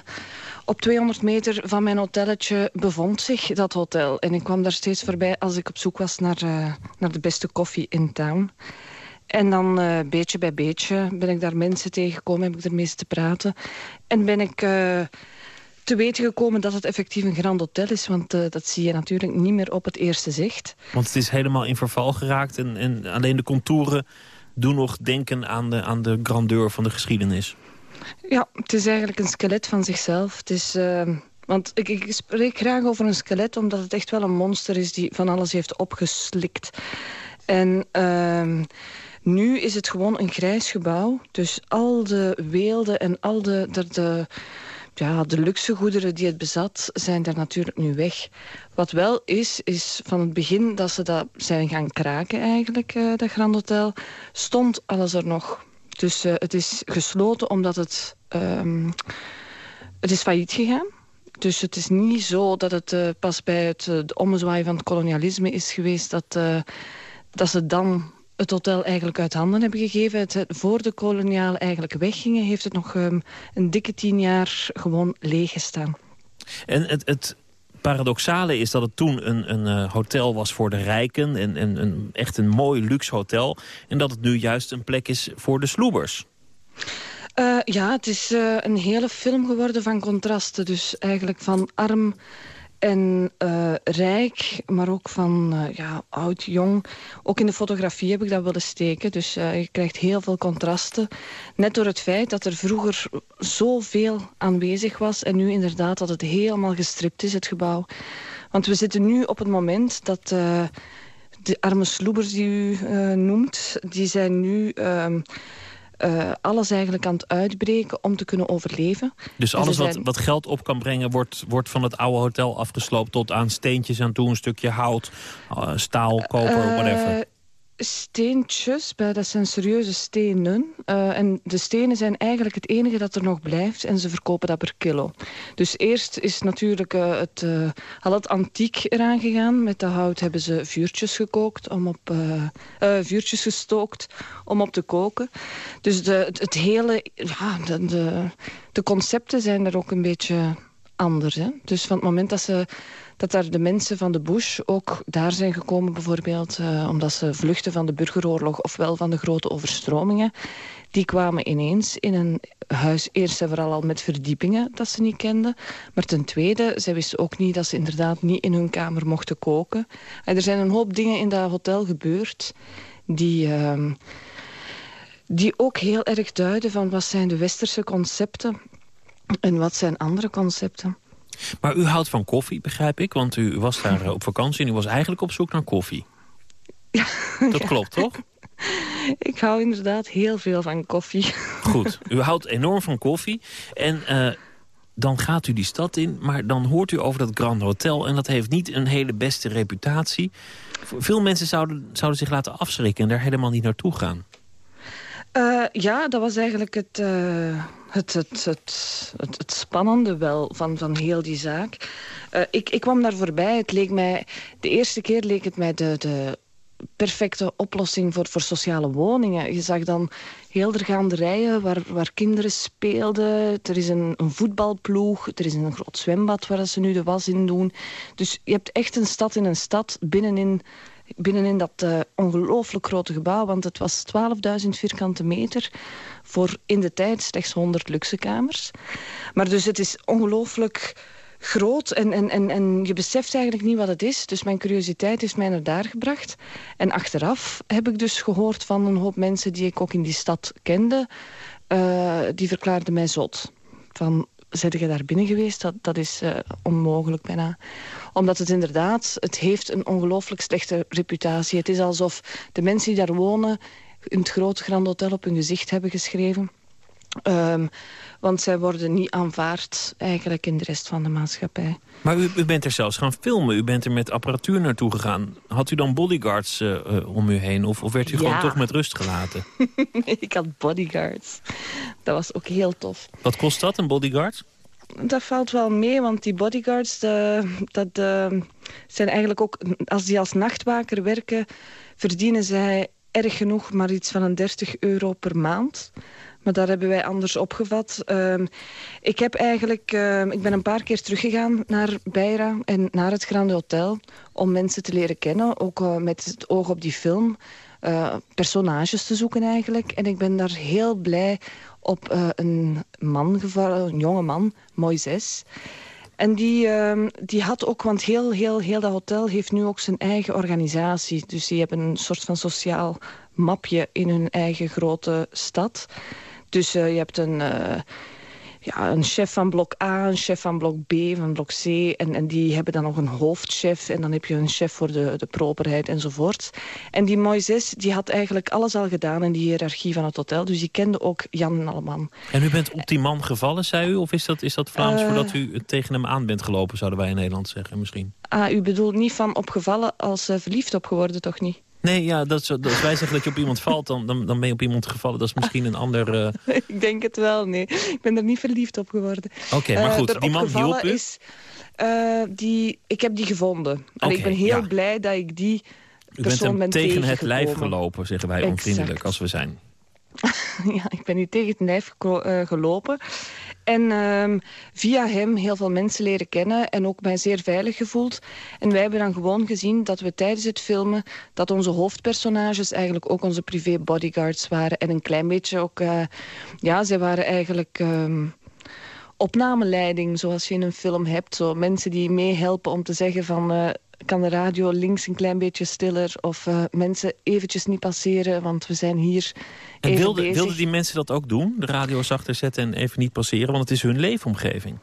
op 200 meter van mijn hotelletje bevond zich dat hotel. En ik kwam daar steeds voorbij als ik op zoek was naar, uh, naar de beste koffie in town. En dan uh, beetje bij beetje ben ik daar mensen tegengekomen, heb ik ermee te praten. En ben ik te weten gekomen dat het effectief een Grand Hotel is. Want uh, dat zie je natuurlijk niet meer op het eerste zicht. Want het is helemaal in verval geraakt. En, en alleen de contouren doen nog denken aan de, aan de grandeur van de geschiedenis. Ja, het is eigenlijk een skelet van zichzelf. Het is... Uh, want ik, ik, spreek graag over een skelet... omdat het echt wel een monster is die van alles heeft opgeslikt. En... Uh, nu is het gewoon een grijs gebouw. Dus al de weelden en al de, de, de ja, de luxe goederen die het bezat, zijn daar natuurlijk nu weg. Wat wel is, is van het begin dat ze dat zijn gaan kraken eigenlijk, uh, dat Grand Hotel, stond alles er nog. Dus uh, het is gesloten omdat het, um, het is failliet gegaan. Dus het is niet zo dat het uh, pas bij het de ommezwaai van het kolonialisme is geweest... dat, dat ze dan het hotel eigenlijk uit handen hebben gegeven. Het, voor de kolonialen eigenlijk weggingen... heeft het nog um, een dikke tien jaar gewoon leeg gestaan. En het, het paradoxale is dat het toen een, een uh, hotel was voor de rijken... en, en een, echt een mooi luxe hotel... en dat het nu juist een plek is voor de sloebers. Uh, ja, het is uh, een hele film geworden van contrasten. Dus eigenlijk van arm en uh, rijk, maar ook van uh, ja, oud, jong. Ook in de fotografie heb ik dat willen steken. Dus uh, je krijgt heel veel contrasten. Net door het feit dat er vroeger zoveel aanwezig was... en nu inderdaad dat het helemaal gestript is, het gebouw. Want we zitten nu op het moment dat de arme sloebers die u noemt... die zijn nu ehm, uh, alles eigenlijk aan het uitbreken om te kunnen overleven. Dus alles wat, wat geld op kan brengen wordt, wordt van het oude hotel afgesloopt... tot aan steentjes aan toe, een stukje hout, uh, staal, koper, uh, whatever? Steentjes, dat zijn serieuze stenen. Uh, en de stenen zijn eigenlijk het enige dat er nog blijft. En ze verkopen dat per kilo. Dus eerst is natuurlijk uh, het, uh, al het antiek eraan gegaan. Met de hout hebben ze vuurtjes gekookt, om op, vuurtjes gestookt om op te koken. Dus de, het, het hele, ja, de, de, de concepten zijn er ook een beetje anders. Hè? Dus van het moment dat, ze, dat daar de mensen van de Bush ook daar zijn gekomen... bijvoorbeeld uh, omdat ze vluchten van de burgeroorlog... ofwel van de grote overstromingen... die kwamen ineens in een huis eerst en vooral al met verdiepingen... dat ze niet kenden. Maar ten tweede, zij wisten ook niet dat ze inderdaad niet in hun kamer mochten koken. En er zijn een hoop dingen in dat hotel gebeurd... die... Uh, die ook heel erg duiden van wat zijn de westerse concepten en wat zijn andere concepten. Maar u houdt van koffie, begrijp ik, want u was daar eh, op vakantie en u was eigenlijk op zoek naar koffie. Ja, Dat <laughs> klopt, toch? Ik hou inderdaad heel veel van koffie. Goed, <laughs> u houdt enorm van koffie en uh, dan gaat u die stad in... maar dan hoort u over dat Grand Hotel en dat heeft niet een hele beste reputatie. Veel mensen zouden, zouden zich laten afschrikken en daar helemaal niet naartoe gaan. Uh, ja, dat was eigenlijk het, uh, het, het, het, het, spannende wel van, van heel die zaak. Uh, ik, ik kwam daar voorbij. Het leek mij, de eerste keer leek het mij de, de perfecte oplossing voor, voor sociale woningen. Je zag dan heel gaande rijen waar, waar kinderen speelden. Er is een, een voetbalploeg. Er is een groot zwembad waar ze nu de was in doen. Dus je hebt echt een stad in een stad binnenin binnenin dat uh, ongelooflijk grote gebouw. Want het was 12.000 vierkante meter voor in de tijd slechts 100 luxe kamers. Maar dus het is ongelooflijk groot en, en, en, en je beseft eigenlijk niet wat het is. Dus mijn curiositeit heeft mij naar daar gebracht. En achteraf heb ik dus gehoord van een hoop mensen die ik ook in die stad kende. Uh, die verklaarden mij zot. Van, zit je daar binnen geweest? Dat, dat is uh, onmogelijk bijna. Omdat het inderdaad, het heeft een ongelooflijk slechte reputatie. Het is alsof de mensen die daar wonen... in het grote Grand Hotel op hun gezicht hebben geschreven. Um, want zij worden niet aanvaard eigenlijk in de rest van de maatschappij. Maar u, u, bent er zelfs gaan filmen. U bent er met apparatuur naartoe gegaan. Had u dan bodyguards uh, uh, om u heen? Of, of werd u ja. gewoon toch met rust gelaten? <laughs> ik had bodyguards. Dat was ook heel tof. Wat kost dat, een bodyguard? Dat valt wel mee, want die bodyguards... De, dat de, zijn eigenlijk ook... Als die als nachtwaker werken... verdienen zij erg genoeg maar iets van een 30 euro per maand... Maar daar hebben wij anders opgevat. Uh, ik, heb eigenlijk, uh, ik ben een paar keer teruggegaan naar Beira en naar het Grande Hotel... om mensen te leren kennen, ook uh, met het oog op die film. Uh, personages te zoeken eigenlijk. En ik ben daar heel blij op een man gevallen, een jonge man, Moises... En die, uh, die had ook, want heel, heel, heel dat hotel heeft nu ook zijn eigen organisatie. Dus die hebben een soort van sociaal mapje in hun eigen grote stad. Dus uh, je hebt een, uh, ja, een chef van blok A, een chef van blok B, van blok C. En, en die hebben dan nog een hoofdchef. En dan heb je een chef voor de, de properheid enzovoort. En die Moises die had eigenlijk alles al gedaan in die hiërarchie van het hotel. Dus die kende ook Jan en Alleman. En u bent op die man gevallen, zei u? Of is dat, is dat Vlaams uh, voordat u tegen hem aan bent gelopen, zouden wij in Nederland zeggen misschien? Ah, u bedoelt niet van opgevallen als verliefd op geworden, toch niet? Nee, ja, dat is, als wij zeggen dat je op iemand valt, dan, dan, dan ben je op iemand gevallen. Dat is misschien een ander... Uh... <laughs> ik denk het wel, nee. Ik ben er niet verliefd op geworden. Oké, okay, maar goed, uh, die man hielp u? Is, uh, die, ik heb die gevonden. Okay, en ik ben heel ja. blij dat ik die U bent hem ben tegen het lijf gelopen, zeggen wij onvriendelijk als we zijn. <laughs> ja, ik ben hier tegen het lijf gelopen. En um, via hem heel veel mensen leren kennen en ook mij zeer veilig gevoeld. En wij hebben dan gewoon gezien dat we tijdens het filmen... dat onze hoofdpersonages eigenlijk ook onze privé bodyguards waren. En een klein beetje ook... Uh, ja, zij waren eigenlijk... Um, opnameleiding, zoals je in een film hebt. Zo mensen die meehelpen om te zeggen van... Uh, kan de radio links een klein beetje stiller... of uh, mensen eventjes niet passeren, want we zijn hier En wilden wilde die mensen dat ook doen? De radio zachter zetten en even niet passeren? Want het is hun leefomgeving.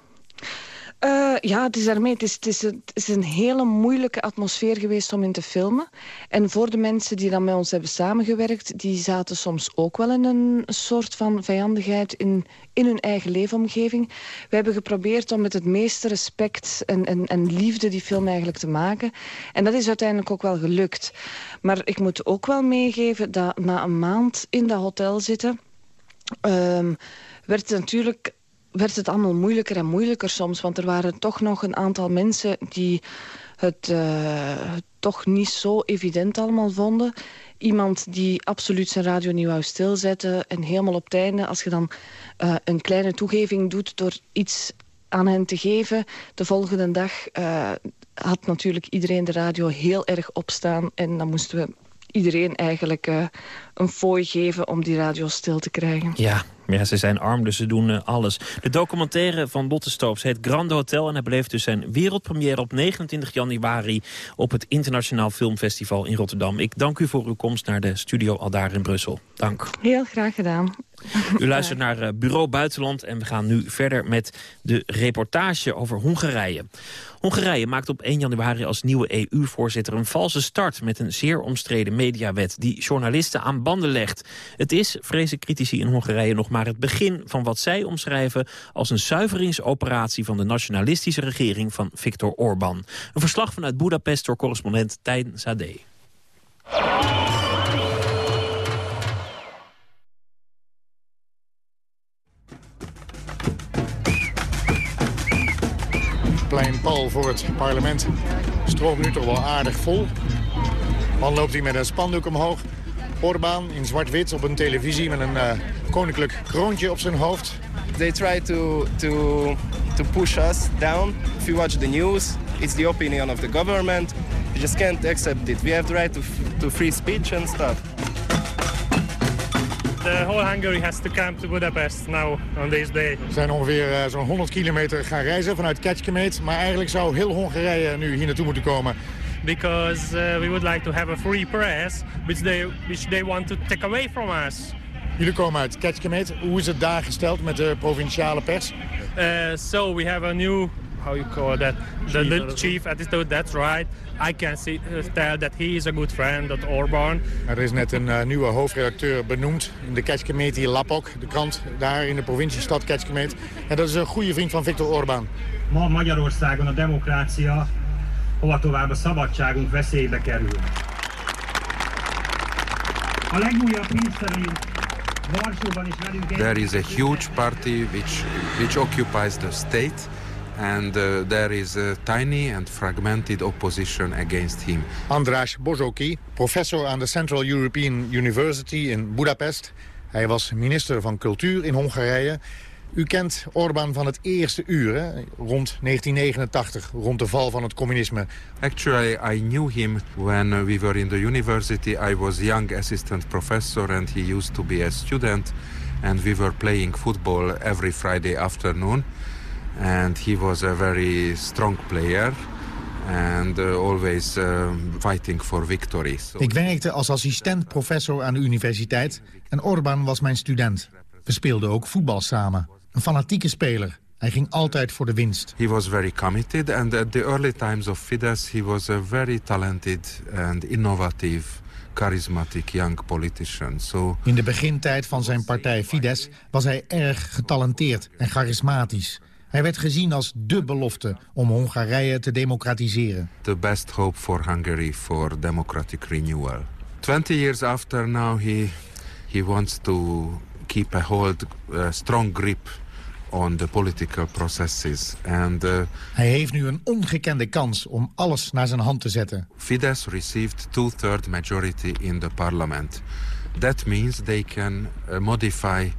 Uh, ja, het is daarmee. Het is, het, is een, hele moeilijke atmosfeer geweest om in te filmen. En voor de mensen die dan met ons hebben samengewerkt... die zaten soms ook wel in een soort van vijandigheid in, in hun eigen leefomgeving. We hebben geprobeerd om met het meeste respect en, en, en liefde die film eigenlijk te maken. En dat is uiteindelijk ook wel gelukt. Maar ik moet ook wel meegeven dat na een maand in dat hotel zitten... Um, werd natuurlijk werd het allemaal moeilijker en moeilijker soms. Want er waren toch nog een aantal mensen die het uh, toch niet zo evident allemaal vonden. Iemand die absoluut zijn radio niet wou stilzetten. En helemaal op het einde, als je dan uh, een kleine toegeving doet door iets aan hen te geven. De volgende dag uh, had natuurlijk iedereen de radio heel erg opstaan. En dan moesten we iedereen eigenlijk uh, een fooi geven om die radio stil te krijgen. Ja, ja, ze zijn arm, dus ze doen uh, alles. De documentaire van Botte Stoops heet Grand Hotel... en hij beleeft dus zijn wereldpremière op 29 januari... op het Internationaal Filmfestival in Rotterdam. Ik dank u voor uw komst naar de studio al daar in Brussel. Dank. Heel graag gedaan. U luistert naar uh, Bureau Buitenland en we gaan nu verder met de reportage over Hongarije. Hongarije maakt op 1 januari als nieuwe EU-voorzitter een valse start... met een zeer omstreden mediawet die journalisten aan banden legt. Het is, vrezen critici in Hongarije, nog maar het begin van wat zij omschrijven... als een zuiveringsoperatie van de nationalistische regering van Viktor Orbán. Een verslag vanuit Budapest door correspondent Tijn Sade. Plein Paul voor het parlement stroomt nu toch wel aardig vol. Dan loopt hij met een spandoek omhoog. Orbán in zwart-wit op een televisie met een uh, koninklijk kroontje op zijn hoofd. They try to, to, to push us down. If you watch the news, it's the opinion of the government. You just can't accept it. We have the right to, to free speech and stuff. The whole Hungary has to come to Budapest now on this day. We zijn ongeveer uh, zo'n 100 kilometer gaan reizen vanuit Kecskemét. Maar eigenlijk zou heel Hongarije nu hier naartoe moeten komen. Because uh, we would like to have a free press, which they, which they want to take away from us. Jullie komen uit Kecskemét. Hoe is het daar gesteld met de provinciale pers? Uh, so we have a new how you call that, the, the chief attitude, that's right. I can see, uh, tell that he is a good friend of Orbán. Er is net een uh, nieuwe hoofdredacteur benoemd in de Kecskemét, Lapok, de krant daar in de provinciestad Kecskemét. En dat is een goede vriend van Viktor Orbán. Ma Magyarországon a demokrácia, hova tovább a szabadságunk veszélybe kerül. A legújabb hír szerint There is a huge party which, which occupies the state and uh, there is a tiny and fragmented opposition against him. András Bozoki, professor aan de Central European University in Budapest. Hij was minister van Cultuur in Hongarije. U kent Orbán van het eerste uur, hè? rond 1989, rond de val van het communisme. Actually, I knew him when we were in the university. I was young assistant professor and he used to be a student. And we were playing football every Friday afternoon and he was a very strong player and uh, always uh, fighting for victory. So... Ik werkte als assistent professor aan de universiteit en Orbán was mijn student. We speelden ook voetbal samen. Een fanatieke speler. Hij ging altijd voor de winst. He was very committed and at the early times of Fidesz he was a very talented and innovative charismatic young politician. So... In de begintijd van zijn partij Fidesz was hij erg getalenteerd en charismatisch. Hij werd gezien als de belofte om Hongarije te democratiseren. The best hope for Hungary for democratic renewal. 20 years after now he he wants to keep a hold a strong grip on the political processes and uh, Hij heeft nu een ongekende kans om alles naar zijn hand te zetten. Fidesz received two-third majority in the parliament. That means they can uh, modify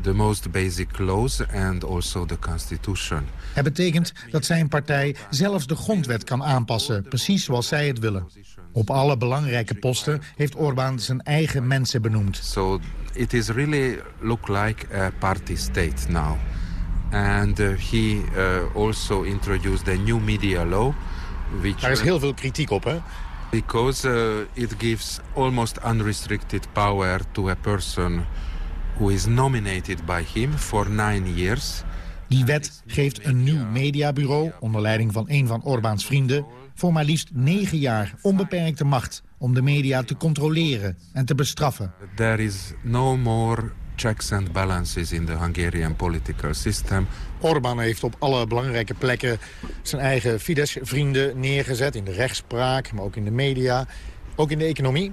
the most basic laws and also the constitution. Het betekent dat zijn partij zelfs de grondwet kan aanpassen, precies zoals zij het willen. Op alle belangrijke posten heeft Orbán zijn eigen mensen benoemd. So it is really look like a party state now. And uh, he uh, also introduced a new media law. Which, Daar is heel veel kritiek op, hè? Because uh, it gives almost unrestricted power to a person who is nominated by him for nine years. Die wet geeft een nieuw mediabureau, onder leiding van een van Orbáns vrienden... voor maar liefst negen jaar onbeperkte macht om de media te controleren en te bestraffen. There is no more checks and balances in the Hungarian political system. Orbán heeft op alle belangrijke plekken zijn eigen Fidesz-vrienden neergezet... in de rechtspraak, maar ook in de media, ook in de economie.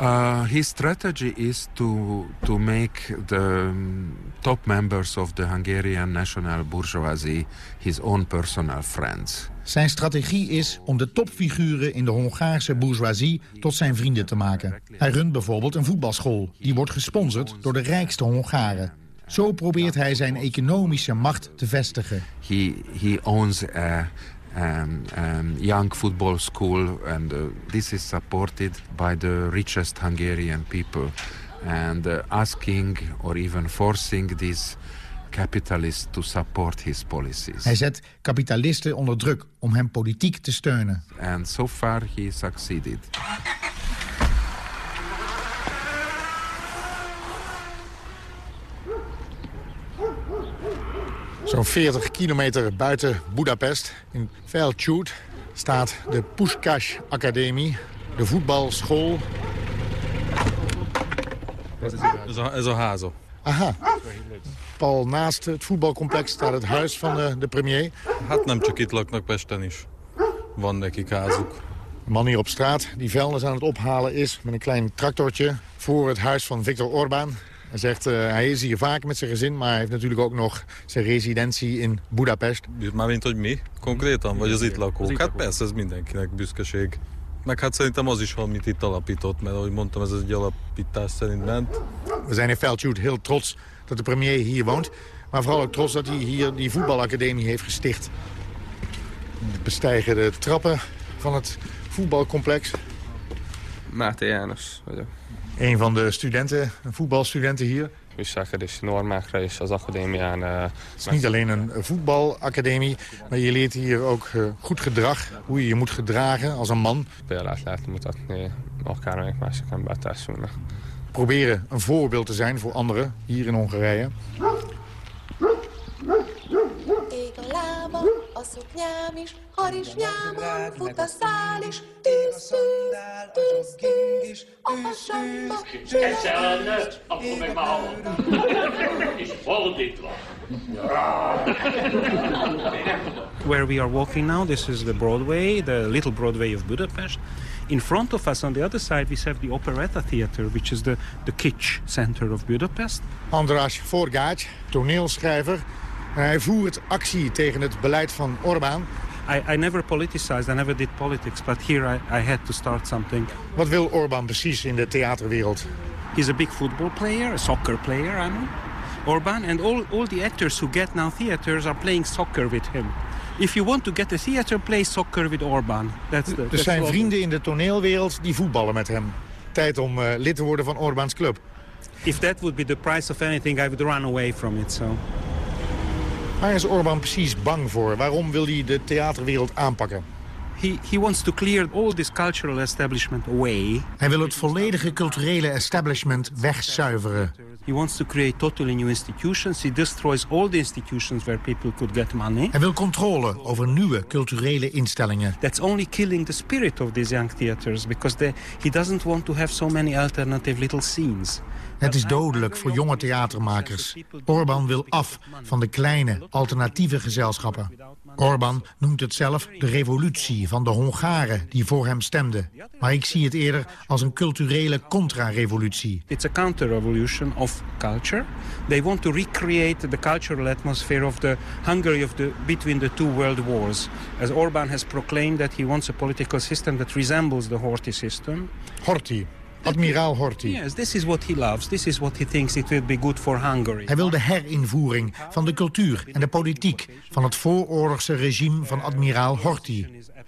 Uh, his strategy is to to make the um, top members of the Hungarian national bourgeoisie his own personal friends. Zijn strategie is om de topfiguren in de Hongaarse bourgeoisie tot zijn vrienden te maken. Hij runt bijvoorbeeld een voetbalschool. Die wordt gesponsord door de rijkste Hongaren. Zo probeert hij zijn economische macht te vestigen. He, he owns a um, um, young football school and uh, this is supported by the richest Hungarian people. And uh, asking or even forcing these capitalists to support his policies. Hij zet kapitalisten onder druk om hem politiek te steunen. And so far he succeeded. Zo'n 40 kilometer buiten Budapest, in Felcsút, staat de Puskás Academie, de voetbalschool. Ez a háza. Aha. Pal naast het voetbalcomplex staat het huis van de, de premier. Laknak Pesten is. Van nekik házuk. De man hier op straat die vuilnis aan het ophalen is met een klein tractortje voor het huis van Viktor Orbán. Hij zegt, uh, hij is hier vaak met zijn gezin, maar hij heeft natuurlijk ook nog zijn residentie in Budapest. Maar mint hogy mi konkrétan, vagy az itt lakók? Hát persze, ez mindenkinek büszkeség. Meg hát szerintem az is van, amit itt alapított, mert ahogy mondtam, ez egy alapítás szerint ment. We zijn in Feldschut heel trots dat de premier hier woont. Maar vooral ook trots dat hij hier die voetbalacademie heeft gesticht. We bestijgen de trappen van het voetbalcomplex. Maarten Janus. Een van de studenten, voetbalstudenten hier. Viselkedési normákra és az akadémián... Uh, Het is niet alleen een voetbalacademie, maar je leert hier ook uh, goed gedrag. Hoe je je moet gedragen als een man. Példát laten mutatni akármelyik másik embertársunknak. Proberen een voorbeeld te zijn voor anderen hier in Hongarije. A szoknyám is, harisnyámon fut a szál is, tűz, tűz, tűz, tűz, a hasamba, Kecselne, akkor meg már És fordítva. Where we are walking now, this is the Broadway, the little Broadway of Budapest. In front of us, on the other side, we have the Operetta Theater, which is the, the kitsch center of Budapest. András Forgács, toneelschrijver, hij voert actie tegen het beleid van Orbán. I, I never politicized, I never did politics, but here I, I had to start something. Wat wil Orbán precies in de theaterwereld? He's a big football player, a soccer player, I know. Orbán and all, all the actors who get now theaters are playing soccer with him. If you want to get a theater, play soccer with Orbán. That's the, er zijn vrienden in de toneelwereld die voetballen met hem. Tijd om uh, lid te worden van Orbáns club. If that would be the price of anything, I would run away from it. So. Waar is Orbán precies bang voor? Waarom wil hij de theaterwereld aanpakken? He, he wants to clear all this cultural establishment away. Hij wil het volledige culturele establishment wegzuiveren. He wants to create totally new institutions. He destroys all the institutions where people could get money. Hij wil controle over nieuwe culturele instellingen. That's only killing the spirit of these young theaters because they, he doesn't want to have so many alternative little scenes. Het is dodelijk voor jonge theatermakers. Orbán wil af van de kleine, alternatieve gezelschappen. Orbán noemt het zelf de revolutie van de Hongaren die voor hem stemden. Maar ik zie het eerder als een culturele contra-revolutie. It's a counter-revolution of culture. They want to recreate the cultural atmosphere of the Hungary of the between the two world wars. As Orbán has proclaimed that he wants a political system that resembles the Horthy system. Horthy, Admiraal Horthy. Yes, this is what he loves. This is what he thinks it will be good for Hungary. Hij wil de herinvoering van de cultuur en de politiek van het vooroorlogse regime van admiraal Horthy.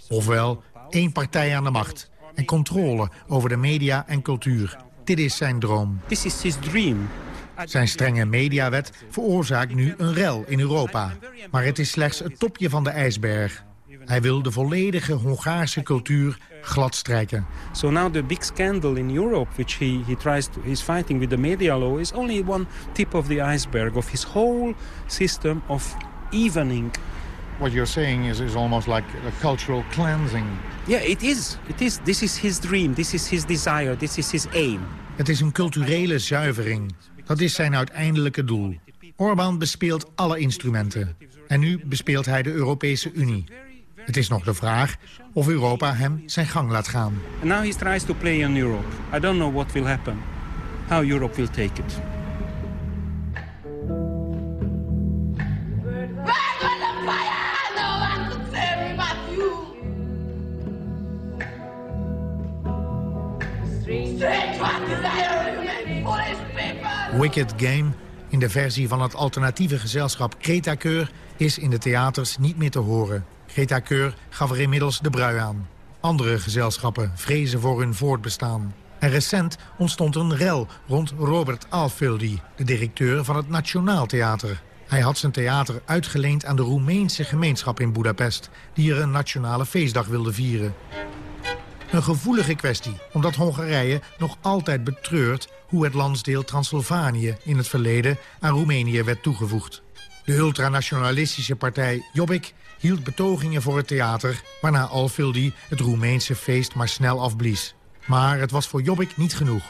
Ofwel, één partij aan de macht en controle over de media en cultuur. Dit is zijn droom. This is his dream. Zijn strenge mediawet veroorzaakt nu een rel in Europa. Maar het is slechts het topje van de ijsberg. Hij wil de volledige Hongaarse cultuur gladstrijken. So now the big scandal in Europe, which he, he tries to, he's fighting with the media law, is only one tip of the iceberg of his whole system of evening. What you're saying is, is almost like a cultural cleansing. Yeah, it is. It is. This is his dream. This is his desire. This is his aim. Het is een culturele zuivering. Dat is zijn uiteindelijke doel. Orbán bespeelt alle instrumenten. En nu bespeelt hij de Europese Unie. Het is nog de vraag of Europa hem zijn gang laat gaan. And now he tries to play in Europe. I don't know what will happen. How Europe will take it. Wicked Game in de versie van het alternatieve gezelschap Greta Keur is in de theaters niet meer te horen. Greta Keur gaf er inmiddels de brui aan. Andere gezelschappen vrezen voor hun voortbestaan. En recent ontstond een rel rond Robert Alfildi, de directeur van het Nationaal Theater. Hij had zijn theater uitgeleend aan de Roemeense gemeenschap in Budapest... die er een nationale feestdag wilde vieren. Een gevoelige kwestie, omdat Hongarije nog altijd betreurt... hoe het landsdeel Transylvanië in het verleden aan Roemenië werd toegevoegd. De ultranationalistische partij Jobbik hield betogingen voor het theater... waarna Alfildi het Roemeense feest maar snel afblies. Maar het was voor Jobbik niet genoeg.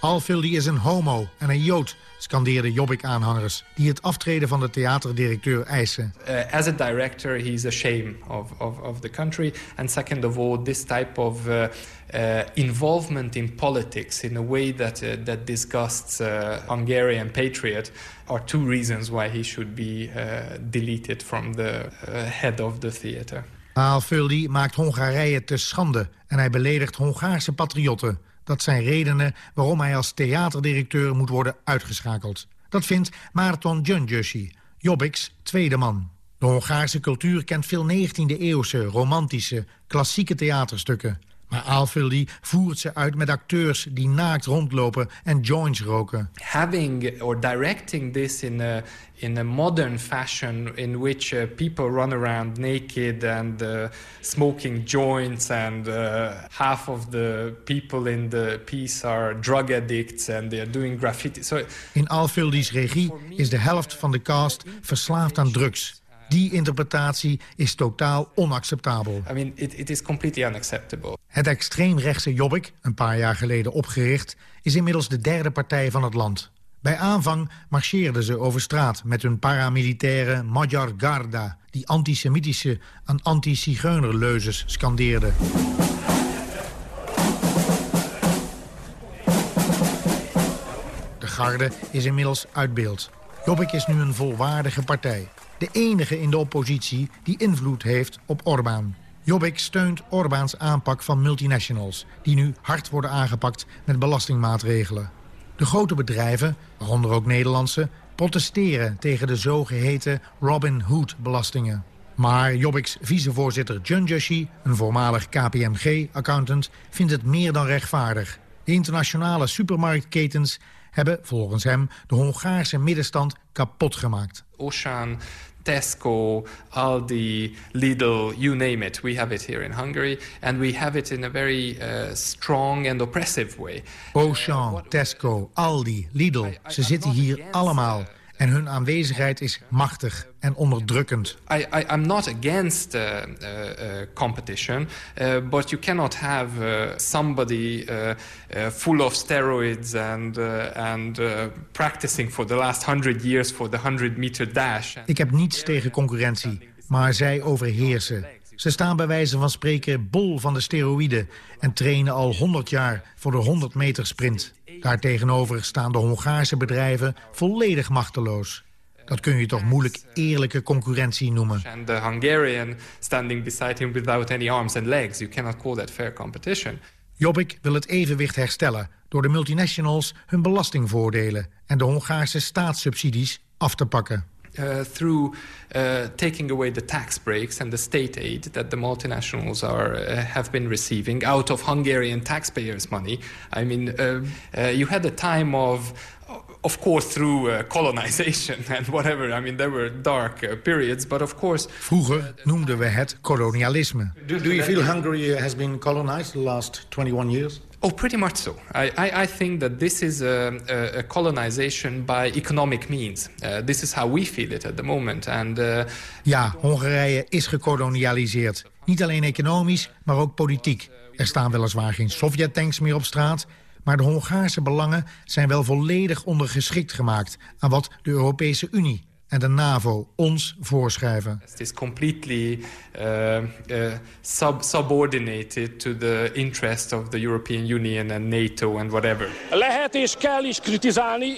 Alfildi is een homo en een jood, scandeerden Jobbik-aanhangers... die het aftreden van de theaterdirecteur eisen. Uh, as a director, he's a shame of, of, of the country. And second of all, this type of uh, uh, involvement in politics... in a way that, uh, that disgusts uh, Hungarian patriot... are two reasons why he should be deleted from the head of the theater. Alfildi maakt Hongarije te schande en hij beledigt Hongaarse patriotten... Dat zijn redenen waarom hij als theaterdirecteur moet worden uitgeschakeld. Dat vindt Marathon Gyöngyösi, Jobbiks tweede man. De Hongaarse cultuur kent veel 19e-eeuwse, romantische, klassieke theaterstukken. Maar Aalfildi voert ze uit met acteurs die naakt rondlopen en joints roken. Having or directing this in a, in a modern fashion in which uh, people run around naked and uh, smoking joints and uh, half of the people in the piece are drug addicts and they are doing graffiti. So, in Aalfildi's regie is de helft van de cast verslaafd aan drugs. Die interpretatie is totaal onacceptabel. I mean, it, it is completely unacceptable. Het extreemrechtse Jobbik, een paar jaar geleden opgericht... is inmiddels de derde partij van het land. Bij aanvang marcheerden ze over straat met hun paramilitaire Magyar Garda... die antisemitische en anti-zigeunerleuzes scandeerden. De garde is inmiddels uit beeld. Jobbik is nu een volwaardige partij. De enige in de oppositie die invloed heeft op Orbán. Jobbik steunt Orbáns aanpak van multinationals... die nu hard worden aangepakt met belastingmaatregelen. De grote bedrijven, waaronder ook Nederlandse... protesteren tegen de zogeheten Robin Hood-belastingen. Maar Jobbiks vicevoorzitter Junjushi, een voormalig KPMG-accountant... vindt het meer dan rechtvaardig. De internationale supermarktketens hebben volgens hem de Hongaarse middenstand kapot gemaakt. Tesco, Aldi, Lidl, you name it. We have it here in Hungary. And we have it in a very uh, strong and oppressive way. Auchan, Tesco, Aldi, Lidl. Ze zitten hier allemaal. En hun aanwezigheid is machtig en onderdrukkend. I, I, I'm not against uh, uh, uh, competition, uh, but you cannot have uh, somebody uh, full of steroids and, and practicing for the last hundred years for the 100 meter dash. Ik heb niets tegen concurrentie, maar zij overheersen. Ze staan bij wijze van spreken bol van de steroïden... en trainen al 100 jaar voor de 100 meter sprint. Daartegenover staan de Hongaarse bedrijven volledig machteloos. Dat kun je toch moeilijk eerlijke concurrentie noemen. And the Hungarian standing beside him without any arms and legs. You cannot call that fair competition. Jobbik wil het evenwicht herstellen door de multinationals hun belastingvoordelen en de Hongaarse staatssubsidies af te pakken. Uh, through uh, taking away the tax breaks and the state aid that the multinationals are uh, have been receiving out of Hungarian taxpayers' money. I mean, uh, uh, you had a time of of course through uh, colonization <laughs> and whatever. I mean, there were dark uh, periods, but of course... Vroeger noemden we het kolonialisme. Do, do you feel Hungary has been colonized the last 21 years? Oh, pretty much so. I, I, I think that this is a, a, colonization by economic means. Uh, this is how we feel it at the moment. And, uh, ja, Hongarije is gekolonialiseerd. Niet alleen economisch, maar ook politiek. Er staan weliswaar geen Sovjet-tanks meer op straat... maar de Hongaarse belangen zijn wel volledig ondergeschikt gemaakt... aan wat de Europese Unie en de NAVO ons voorschrijven. Het is completely uh, uh, sub subordinated to the interest of the European Union and NATO and whatever. Lehet és kell is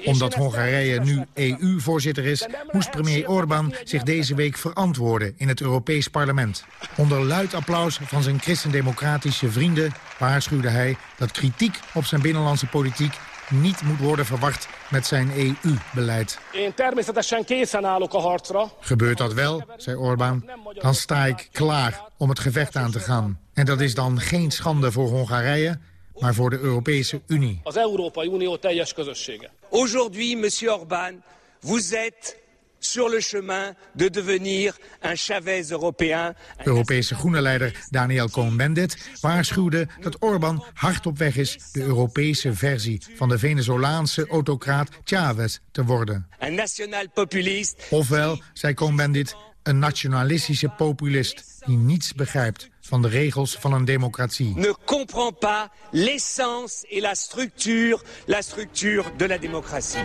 Omdat Hongarije nu EU-voorzitter is, moest premier Orbán zich deze week verantwoorden in het Europees Parlement. Onder luid applaus van zijn christendemocratische vrienden waarschuwde hij dat kritiek op zijn binnenlandse politiek niet moet worden verward met zijn EU-beleid. Gebeurt dat wel, zei Orbán, dan sta ik klaar om het gevecht aan te gaan. En dat is dan geen schande voor Hongarije, maar voor de Europese Unie. Aujourd'hui, monsieur Orbán, vous êtes sur le chemin de devenir un Chavez européen. Europese groene leider Daniel Cohn-Bendit waarschuwde dat Orbán hard op weg is de Europese versie van de Venezolaanse autocraat Chavez te worden. Un national populiste. Ofwel, zei Cohn-Bendit, een nationalistische populist die niets begrijpt van de regels van een democratie. Ne comprend pas l'essence et la structure, la structure de la démocratie.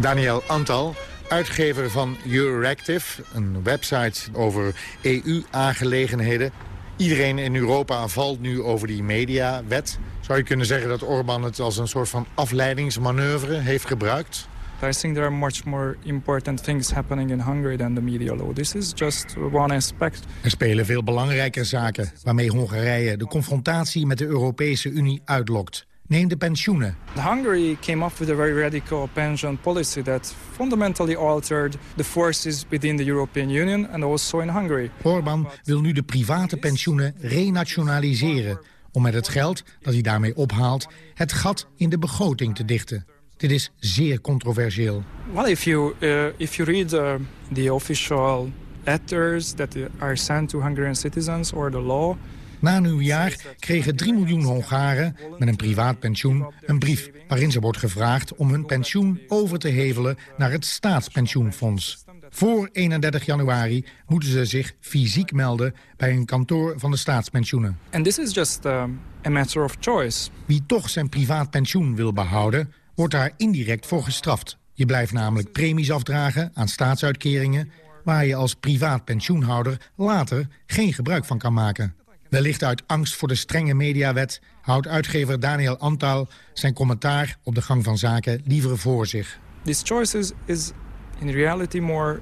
Daniel Antal, uitgever van Euractiv, een website over EU-aangelegenheden. Iedereen in Europa valt nu over die mediawet. Zou je kunnen zeggen dat Orbán het als een soort van afleidingsmanoeuvre heeft gebruikt? I think there are much more important things happening in Hungary than the media law. This is just one aspect. Er spelen veel belangrijke zaken waarmee Hongarije de confrontatie met de Europese Unie uitlokt. Neem de pensioenen. Hungary came up with a very radical pension policy that fundamentally altered the forces within the European Union and also in Hungary. Orbán wil nu de private pensioenen renationaliseren om met het geld dat hij daarmee ophaalt het gat in de begroting te dichten. Dit is zeer controversieel. Well, if you uh, if you read uh, the official letters that are sent to Hungarian citizens or the law, Na nieuwjaar kregen 3 miljoen Hongaren met een privaat pensioen een brief... waarin ze wordt gevraagd om hun pensioen over te hevelen naar het staatspensioenfonds. Voor 31 januari moeten ze zich fysiek melden bij een kantoor van de staatspensioenen. And this is just um, a matter of choice. Wie toch zijn privaat pensioen wil behouden, wordt daar indirect voor gestraft. Je blijft namelijk premies afdragen aan staatsuitkeringen... waar je als privaat pensioenhouder later geen gebruik van kan maken. Wellicht uit angst voor de strenge mediawet houdt uitgever Daniel Antal zijn commentaar op de gang van zaken liever voor zich. This choice is, is in reality more...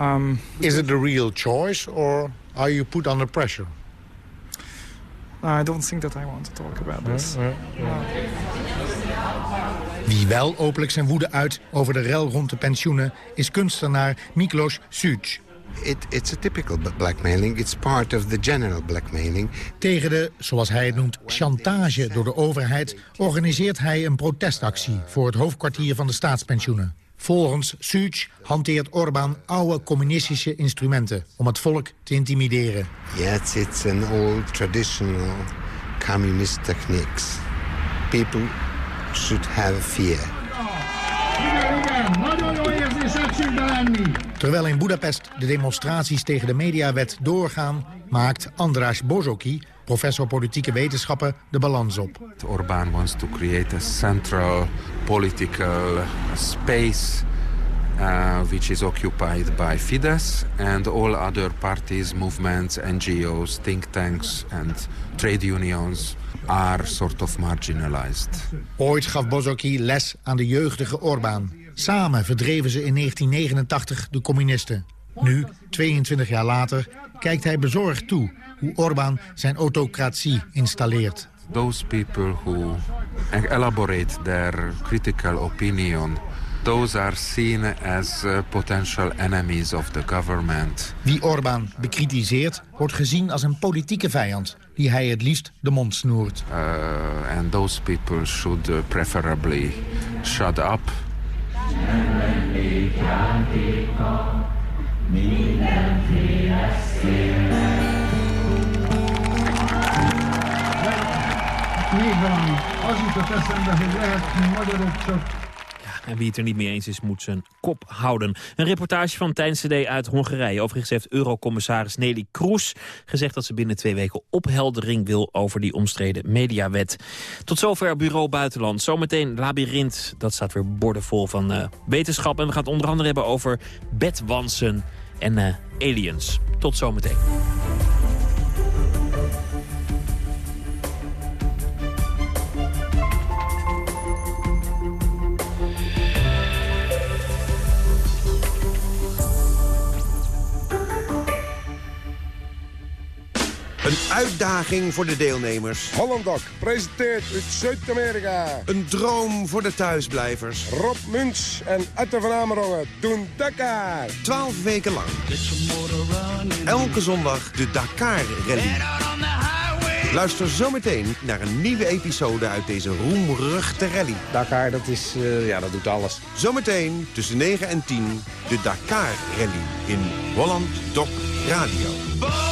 Um, Is it a real choice or are you put under pressure? I don't think that I want to talk about this. Wie wel openlijk zijn woede uit over de rel rond de pensioenen... is kunstenaar Miklos Suc. It, it's a typical blackmailing. It's part of the general blackmailing. Tegen de, zoals hij het noemt, chantage door de overheid... organiseert hij een protestactie voor het hoofdkwartier van de staatspensioenen. Volgens Suc hanteert Orbán oude communistische instrumenten... om het volk te intimideren. Yes, it's an old traditional communist techniques. People should have fear. Terwijl in Budapest de demonstraties tegen de mediawet doorgaan... maakt András Bozoki, professor politieke wetenschappen, de balans op. Orbán wants to create a central political space uh, which is occupied by Fidesz and all other parties, movements, NGOs, think tanks and trade unions are sort of marginalized. Ooit gaf Bozoki les aan de jeugdige Orbán. Samen verdreven ze in 1989 de communisten. Nu, 22 jaar later, kijkt hij bezorgd toe hoe Orbán zijn autocratie installeert. Those people who elaborate their critical opinion those are seen as uh, potential enemies of the government. Wie Orbán bekritiseert, wordt gezien als een politieke vijand die hij het liefst de mond snoert. Uh, and those people should uh, preferably shut up. nem lennék játéka mindenféle szélnek. Még valami. Az jutott eszembe, hogy lehetünk magyarok csak En wie het er niet mee eens is, moet zijn kop houden. Een reportage van Tijn CD uit Hongarije. Overigens heeft Eurocommissaris Nelly Kroes gezegd dat ze binnen twee weken opheldering wil over die omstreden mediawet. Tot zover Bureau Buitenland. Zometeen Labyrinth, dat staat weer bordenvol van uh, wetenschap. En we gaan het onder andere hebben over bedwansen en uh, aliens. Tot zometeen. Een uitdaging voor de deelnemers. Hollandok presenteert uit Zuid-Amerika. Een droom voor de thuisblijvers. Rob Muns en Atte van Amerongen doen Dakar. Twaalf weken lang. Elke zondag de Dakar Rally. Luister zometeen naar een nieuwe episode uit deze roemruchte rally. Dakar, dat, is, uh, ja, dat doet alles. Zometeen tussen 9 en 10 de Dakar Rally in Holland Doc Radio.